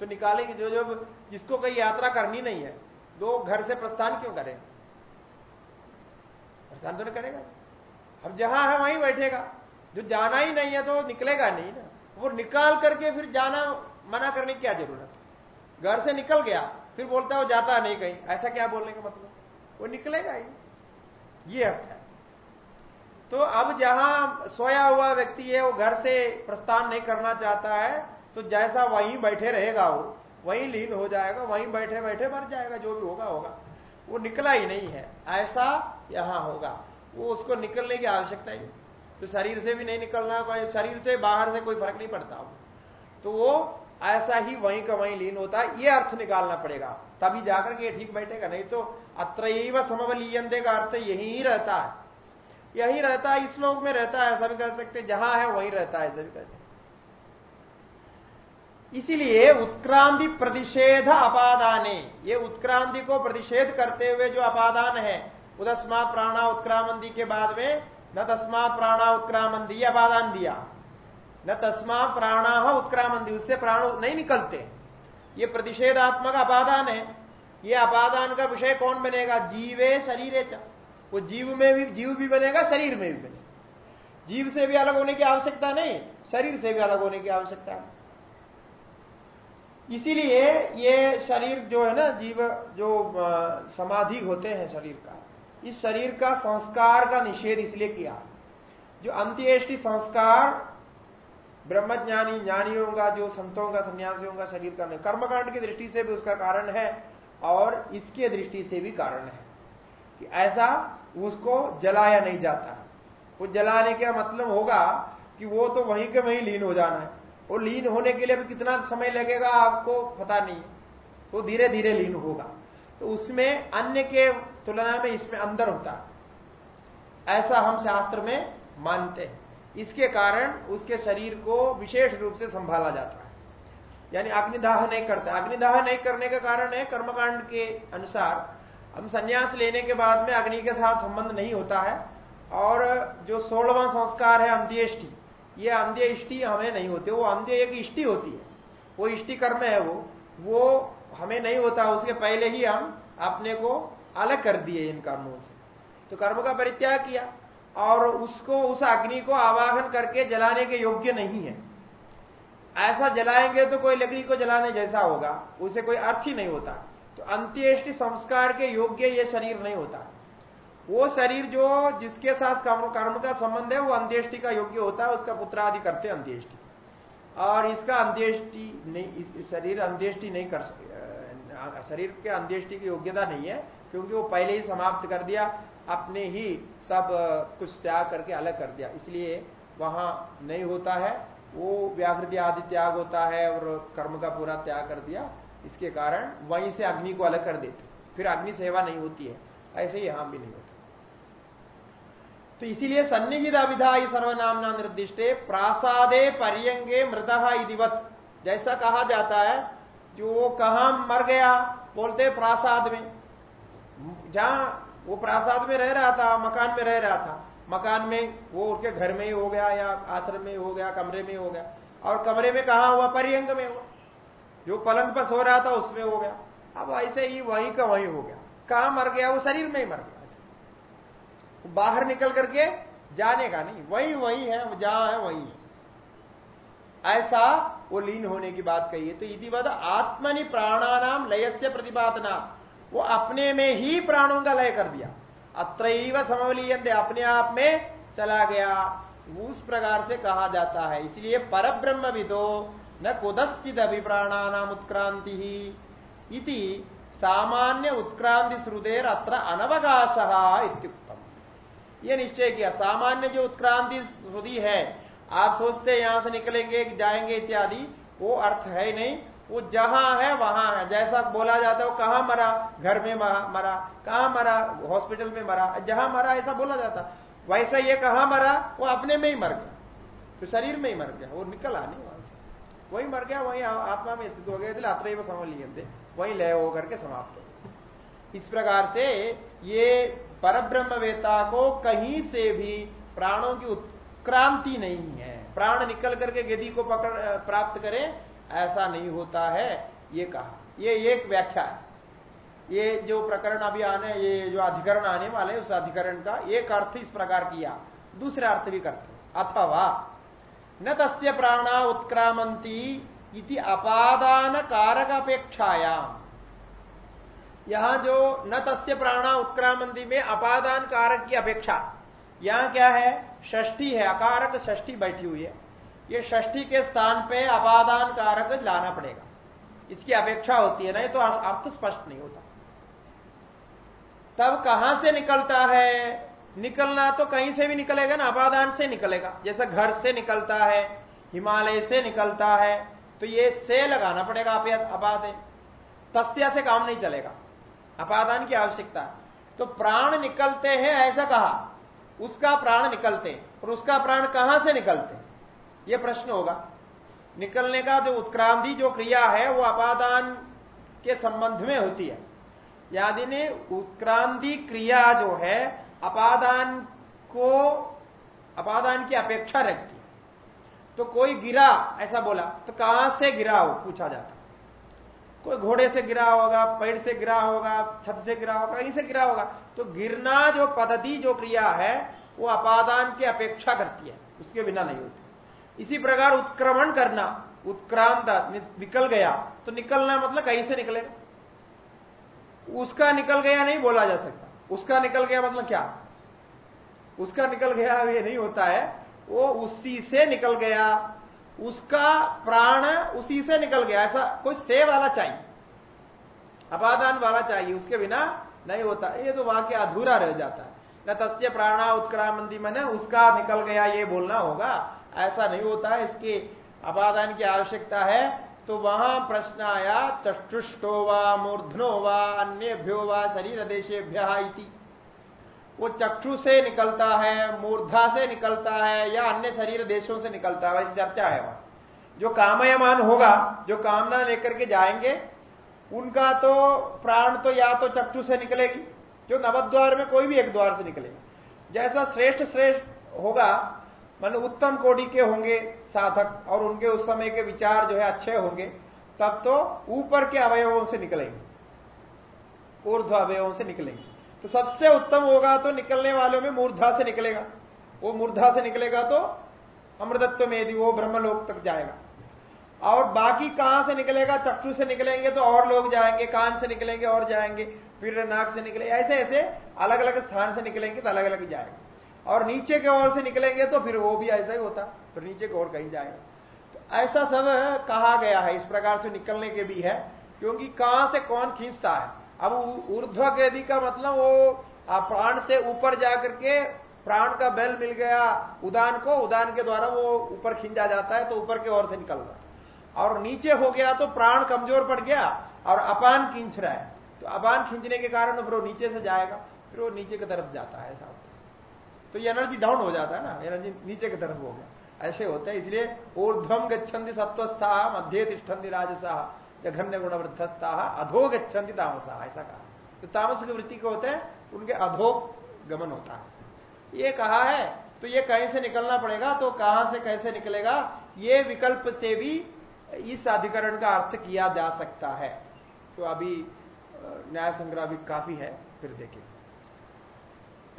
तो निकालेंगे। जो जब जिसको कहीं यात्रा करनी नहीं है दो घर से प्रस्थान क्यों करें? प्रस्थान तो नहीं करेगा। अब जहाँ है, वहीं बैठेगा। जो जाना ही नहीं है तो निकलेगा नहीं ना। वो निकाल करके फिर जाना, मना करने की क्या ज़रूरत? है घर से निकल गया, फिर बोलता है, वो जाता नहीं कहीं। ऐसा क्या बोलने का मतलब? वो निकलेगा ही। ये अर्थ है। तो अब जहाँ सोया हुआ व्यक्ति है, वो घर से प्रस्थान नहीं करना चाहता है तो जैसा वहीं बैठे रहेगा वो, वहीं लीन हो जाएगा, वहीं बैठे बैठे मर जाएगा, जो भी होगा होगा। वो निकला ही नहीं है, ऐसा यहाँ होगा। वो उसको निकलने की आवश्यकता ही तो शरीर से भी नहीं निकलना, कोई शरीर से बाहर से कोई फ़र्क नहीं पड़ता। तो वो ऐसा ही वहीं का वहीं लीन होता है, ये अर्थ निकालना पड़ेगा। तभी जाकर के ठीक बैठेगा, नहीं तो अत्र समवलीयंदे का अर्थ यही रहता है। यही रहता है, इस लोग में रहता है ऐसा भी कह सकते जहाँ है, वही रहता है ऐसा भी कह सकते इसीलिए उत्क्रांति प्रतिषेध अपादाने, ये उत्क्रांति को प्रतिषेध करते हुए जो अपादान है, उदस्मात प्राणा उत्क्रामंदी के बाद में, न तस्मात प्राणा उत्क्रामंदी अपादान दिया। न तस्मा प्राणा उत्क्रामंदी, उससे प्राण नहीं निकलते। ये प्रतिषेधात्मक अपादान है। ये अपादान का विषय कौन बनेगा? जीवे शरीर वो जीव में भी, जीव भी बनेगा, शरीर में भी बनेगा। जीव से भी अलग होने की आवश्यकता नहीं, शरीर से भी अलग होने की आवश्यकता इसीलिए ये शरीर जो है ना, जीव जो समाधि होते हैं शरीर का, इस शरीर का संस्कार का निषेध इसलिए किया। जो अंत्येष्टि संस्कार, ब्रह्मज्ञानी, ज्ञानियों का, जो संतों का, सन्यासियों का शरीर का नहीं, कर्मकांड की दृष्टि से भी उसका कारण है, और इसके दृष्टि से भी कारण है। कि ऐसा उसको जलाया नहीं जाता। है वो जलाने का मतलब होगा कि वो तो वहीं के वहीं लीन हो जाना है। वो लीन होने के लिए भी कितना समय लगेगा आपको पता नहीं। वो धीरे धीरे लीन होगा। तो उसमें अन्य के तुलना में इसमें अंदर होता है। ऐसा हम शास्त्र में मानते हैं। इसके कारण उसके शरीर को विशेष रूप से संभाला जाता है। यानी अग्निदाह नहीं करता। अग्निदाह नहीं करने का कारण है कर्मकांड के अनुसार हम संन्यास लेने के बाद में अग्नि के साथ संबंध नहीं होता है, और जो सोलवा संस्कार है अंत्येष्टि, ये अंत्य इष्टि हमें नहीं होती, वो अंत्य एक इष्टि होती है। वो इष्टि कर्म है वो वो हमें नहीं होता, उसके पहले ही हम अपने को अलग कर दिए इन कर्मों से। तो कर्म का परित्याग किया, और उसको, उस अग्नि को आवाहन करके जलाने के योग्य नहीं है। ऐसा जलाएँगे तो कोई लकड़ी को जलाने जैसा होगा, उसे कोई अर्थ ही नहीं होता। तो अंत्येष्टि संस्कार के योग्य ये शरीर नहीं होता। वो शरीर जो जिसके साथ कर्म, कर्म का संबंध है वो अंत्येष्टि का योग्य होता है उसका पुत्र आदि करते अंत्येष्टि। और इसका अंत्येष्टि नहीं शरीर अंत्येष्टि नहीं कर शरीर के अंत्येष्टि की योग्यता नहीं है क्योंकि वो पहले ही समाप्त कर दिया अपने ही सब कुछ त्याग करके अलग कर दिया। इसलिए वहाँ नहीं होता है। वो व्याकृति आदि त्याग होता है और कर्म का पूरा त्याग कर दिया। इसके कारण वहीं से अग्नि को अलग कर देते फिर अग्नि सेवा नहीं होती है। ऐसे ही यहाँ भी नहीं होता। तो इसीलिए सन्निहित सर्वनाम निर्दिष्टे प्रासादे पर्यंगे मृत इदिवत। जैसा कहा जाता है जो वो कहा मर गया, बोलते प्रासाद में। जहाँ वो प्रासाद में रह रहा था, मकान में रह रहा था। मकान में वो उसके घर में ही हो गया, या आश्रम में हो गया, कमरे में हो गया। और कमरे में कहा हुआ? पर्यंग में हुआ। जो पलंग पर सो रहा था उसमें हो गया। अब ऐसे ही वहीं का वहीं हो गया। कहा मर गया? वो शरीर में ही मर गया। बाहर निकल करके जाने का नहीं। वही वही है जहाँ है, वही है। ऐसा वो लीन होने की बात कही है। तो इतिवद आत्मनि प्राणानाम लयस्य प्रतिपादना। वो अपने में ही प्राणों का लय कर दिया। अत्र समवलीयते अपने आप में चला गया। उस प्रकार से कहा जाता है। इसलिए पर ब्रह्म विदो न कुदस्थित अभिप्राणानाम उत्क्रांति ही इति सामान्य उत्क्रांति श्रुदेर अत्र अनवकाश इत्युक्तम। ये निश्चय किया, सामान्य जो उत्क्रांति श्रुति है, आप सोचते यहाँ से निकलेंगे, जाएँगे इत्यादि, वो अर्थ है नहीं। वो जहाँ है, वहाँ है। जैसा बोला जाता है, वो कहाँ मरा? घर में मरा। कहाँ मरा? हॉस्पिटल में मरा। जहाँ मरा, ऐसा बोला जाता। वैसा ये कहाँ मरा? वो अपने में ही मर गया। तो शरीर में ही मर गया। वो निकल आने वहाँ मर गया, वही आत्मा में स्थित हो गया, इसलिए अत्र थे वही लय होकर के समाप्त हो इस प्रकार से ये परब्रह्मवेता को कहीं से भी प्राणों की उत्क्रांति नहीं है। प्राण निकल करके गति को पकड़ प्राप्त करें, ऐसा नहीं होता है, ये कहा। ये एक व्याख्या है। ये जो प्रकरण अभी आने, ये जो अधिकरण आने वाले उस अधिकरण का एक अर्थ इस प्रकार किया। दूसरे अर्थ भी करते अथवा न तस्य प्राणा उत्क्रामंती इति अपादान कारक अपेक्षायाम यहाँ जो न तस्य प्राणा उत्क्रामंती में अपादान कारक की अपेक्षा, यहाँ क्या है? षष्ठी है, अकारक षष्ठी बैठी हुई है। ये षष्ठी के स्थान पे अपादान कारक लाना पड़ेगा। इसकी अपेक्षा होती है, नहीं तो अर्थ स्पष्ट नहीं होता। तब कहाँ से निकलता है? निकलना तो कहीं से भी निकलेगा ना, अपादान से निकलेगा। जैसे घर से निकलता है, हिमालय से निकलता है तो ये से लगाना पड़ेगा अपादे। तस्या से काम नहीं चलेगा। अपादान की आवश्यकता। तो प्राण निकलते हैं, ऐसा कहा। उसका प्राण निकलते। और उसका प्राण कहाँ से निकलते? यह प्रश्न होगा। निकलने का जो उत्क्रांति, जो क्रिया है, वो अपादान के संबंध में होती है। यादि ने उत्क्रांति क्रिया जो है अपादान को, अपादान की अपेक्षा रखती तो कोई गिरा, ऐसा बोला तो कहाँ से गिरा हो, पूछा जाता कोई घोड़े से गिरा होगा, पेड़ से गिरा होगा, छत से गिरा होगा, कहीं से गिरा होगा तो गिरना जो पद्धति, जो क्रिया है, वो अपादान की अपेक्षा करती है, उसके बिना नहीं होती। इसी प्रकार उत्क्रमण करना, उत्क्रांत निकल गया तो निकलना मतलब कहीं से निकलेगा? उसका निकल गया नहीं बोला जा सकता। उसका निकल गया मतलब क्या? उसका निकल गया ये नहीं होता है। वो उसी से निकल गया। उसका प्राण उसी से निकल गया। ऐसा कोई से वाला चाहिए। अपादान वाला चाहिए। उसके बिना नहीं होता। ये तो वाक्य अधूरा रह जाता है। न तस्य प्राणा उत्क्रामंदी मैंने, उसका निकल गया, ये बोलना होगा। ऐसा नहीं होता। इसकी अपादान की आवश्यकता है। तो वहाँ प्रश्न आया चष्टुष्टो व, मूर्धनो व, अन्यभ्यो व शरीर देशेभ्य वो चक्षु से निकलता है, मूर्धा से निकलता है, या अन्य शरीर देशों से निकलता है वैसी चर्चा है वहाँ। जो कामयमान होगा, जो कामना लेकर के जाएँगे, उनका तो प्राण तो या तो चक्षु से निकलेगी जो नवद्वार में कोई भी एक द्वार से निकलेगा। जैसा श्रेष्ठ श्रेष्ठ होगा मान उत्तम कोटि के होंगे साधक और उनके उस समय के विचार जो है अच्छे होंगे, तब तो ऊपर के अवयवों से निकलेंगे। ऊर्ध्व अवयवों से निकलेंगे। तो सबसे उत्तम होगा तो निकलने वालों में मूर्धा से निकलेगा। वो मूर्धा से निकलेगा तो अमृतत्व में यदि वो ब्रह्मलोक तक जाएगा। और बाकी कहाँ से निकलेगा? चक्षु से निकलेंगे तो और लोग जाएँगे, कान से निकलेंगे और जाएँगे फिर नाक से निकले, ऐसे ऐसे अलग अलग स्थान से निकलेंगे तो अलग अलग जाएँगे। और नीचे की ओर से निकलेंगे तो फिर वो भी ऐसा ही होता, फिर नीचे की ओर कहीं जाएगा। तो ऐसा सब कहा गया है, इस प्रकार से निकलने के भी है, क्योंकि कहाँ से कौन खींचता है? अब ऊर्ध्व गति का मतलब वो प्राण से ऊपर जाकर के प्राण का बेल मिल गया उदान को, उदान के द्वारा वो ऊपर खींचा जाता है तो ऊपर के ओर से निकल रहा और नीचे हो गया तो प्राण कमज़ोर पड़ गया और अपान खींच रहा है। तो अपान खींचने के कारण फिर वो नीचे से जाएगा, फिर वो नीचे की तरफ़ जाता है ऐसा। तो ये एनर्जी डाउन हो जाता है ना, एनर्जी नीचे की तरफ़ हो गया। ऐसे होता है, इसलिए ऊर्ध्वम गच्छन्ति सत्वस्था मध्य तिष्ठन्ति राजसा, जघन्य गुण वृद्धस्था अधो गच्छन्ति तामसा, ऐसा कहा। तो तामस की वृत्ति को होते हैं, उनके अधो गमन होता है। ये कहा है तो ये कहीं से निकलना पड़ेगा तो कहाँ से कैसे निकलेगा, ये विकल्प से भी इस अधिकरण का अर्थ किया जा सकता है। तो अभी न्याय संग्रह भी काफ़ी है, फिर देखें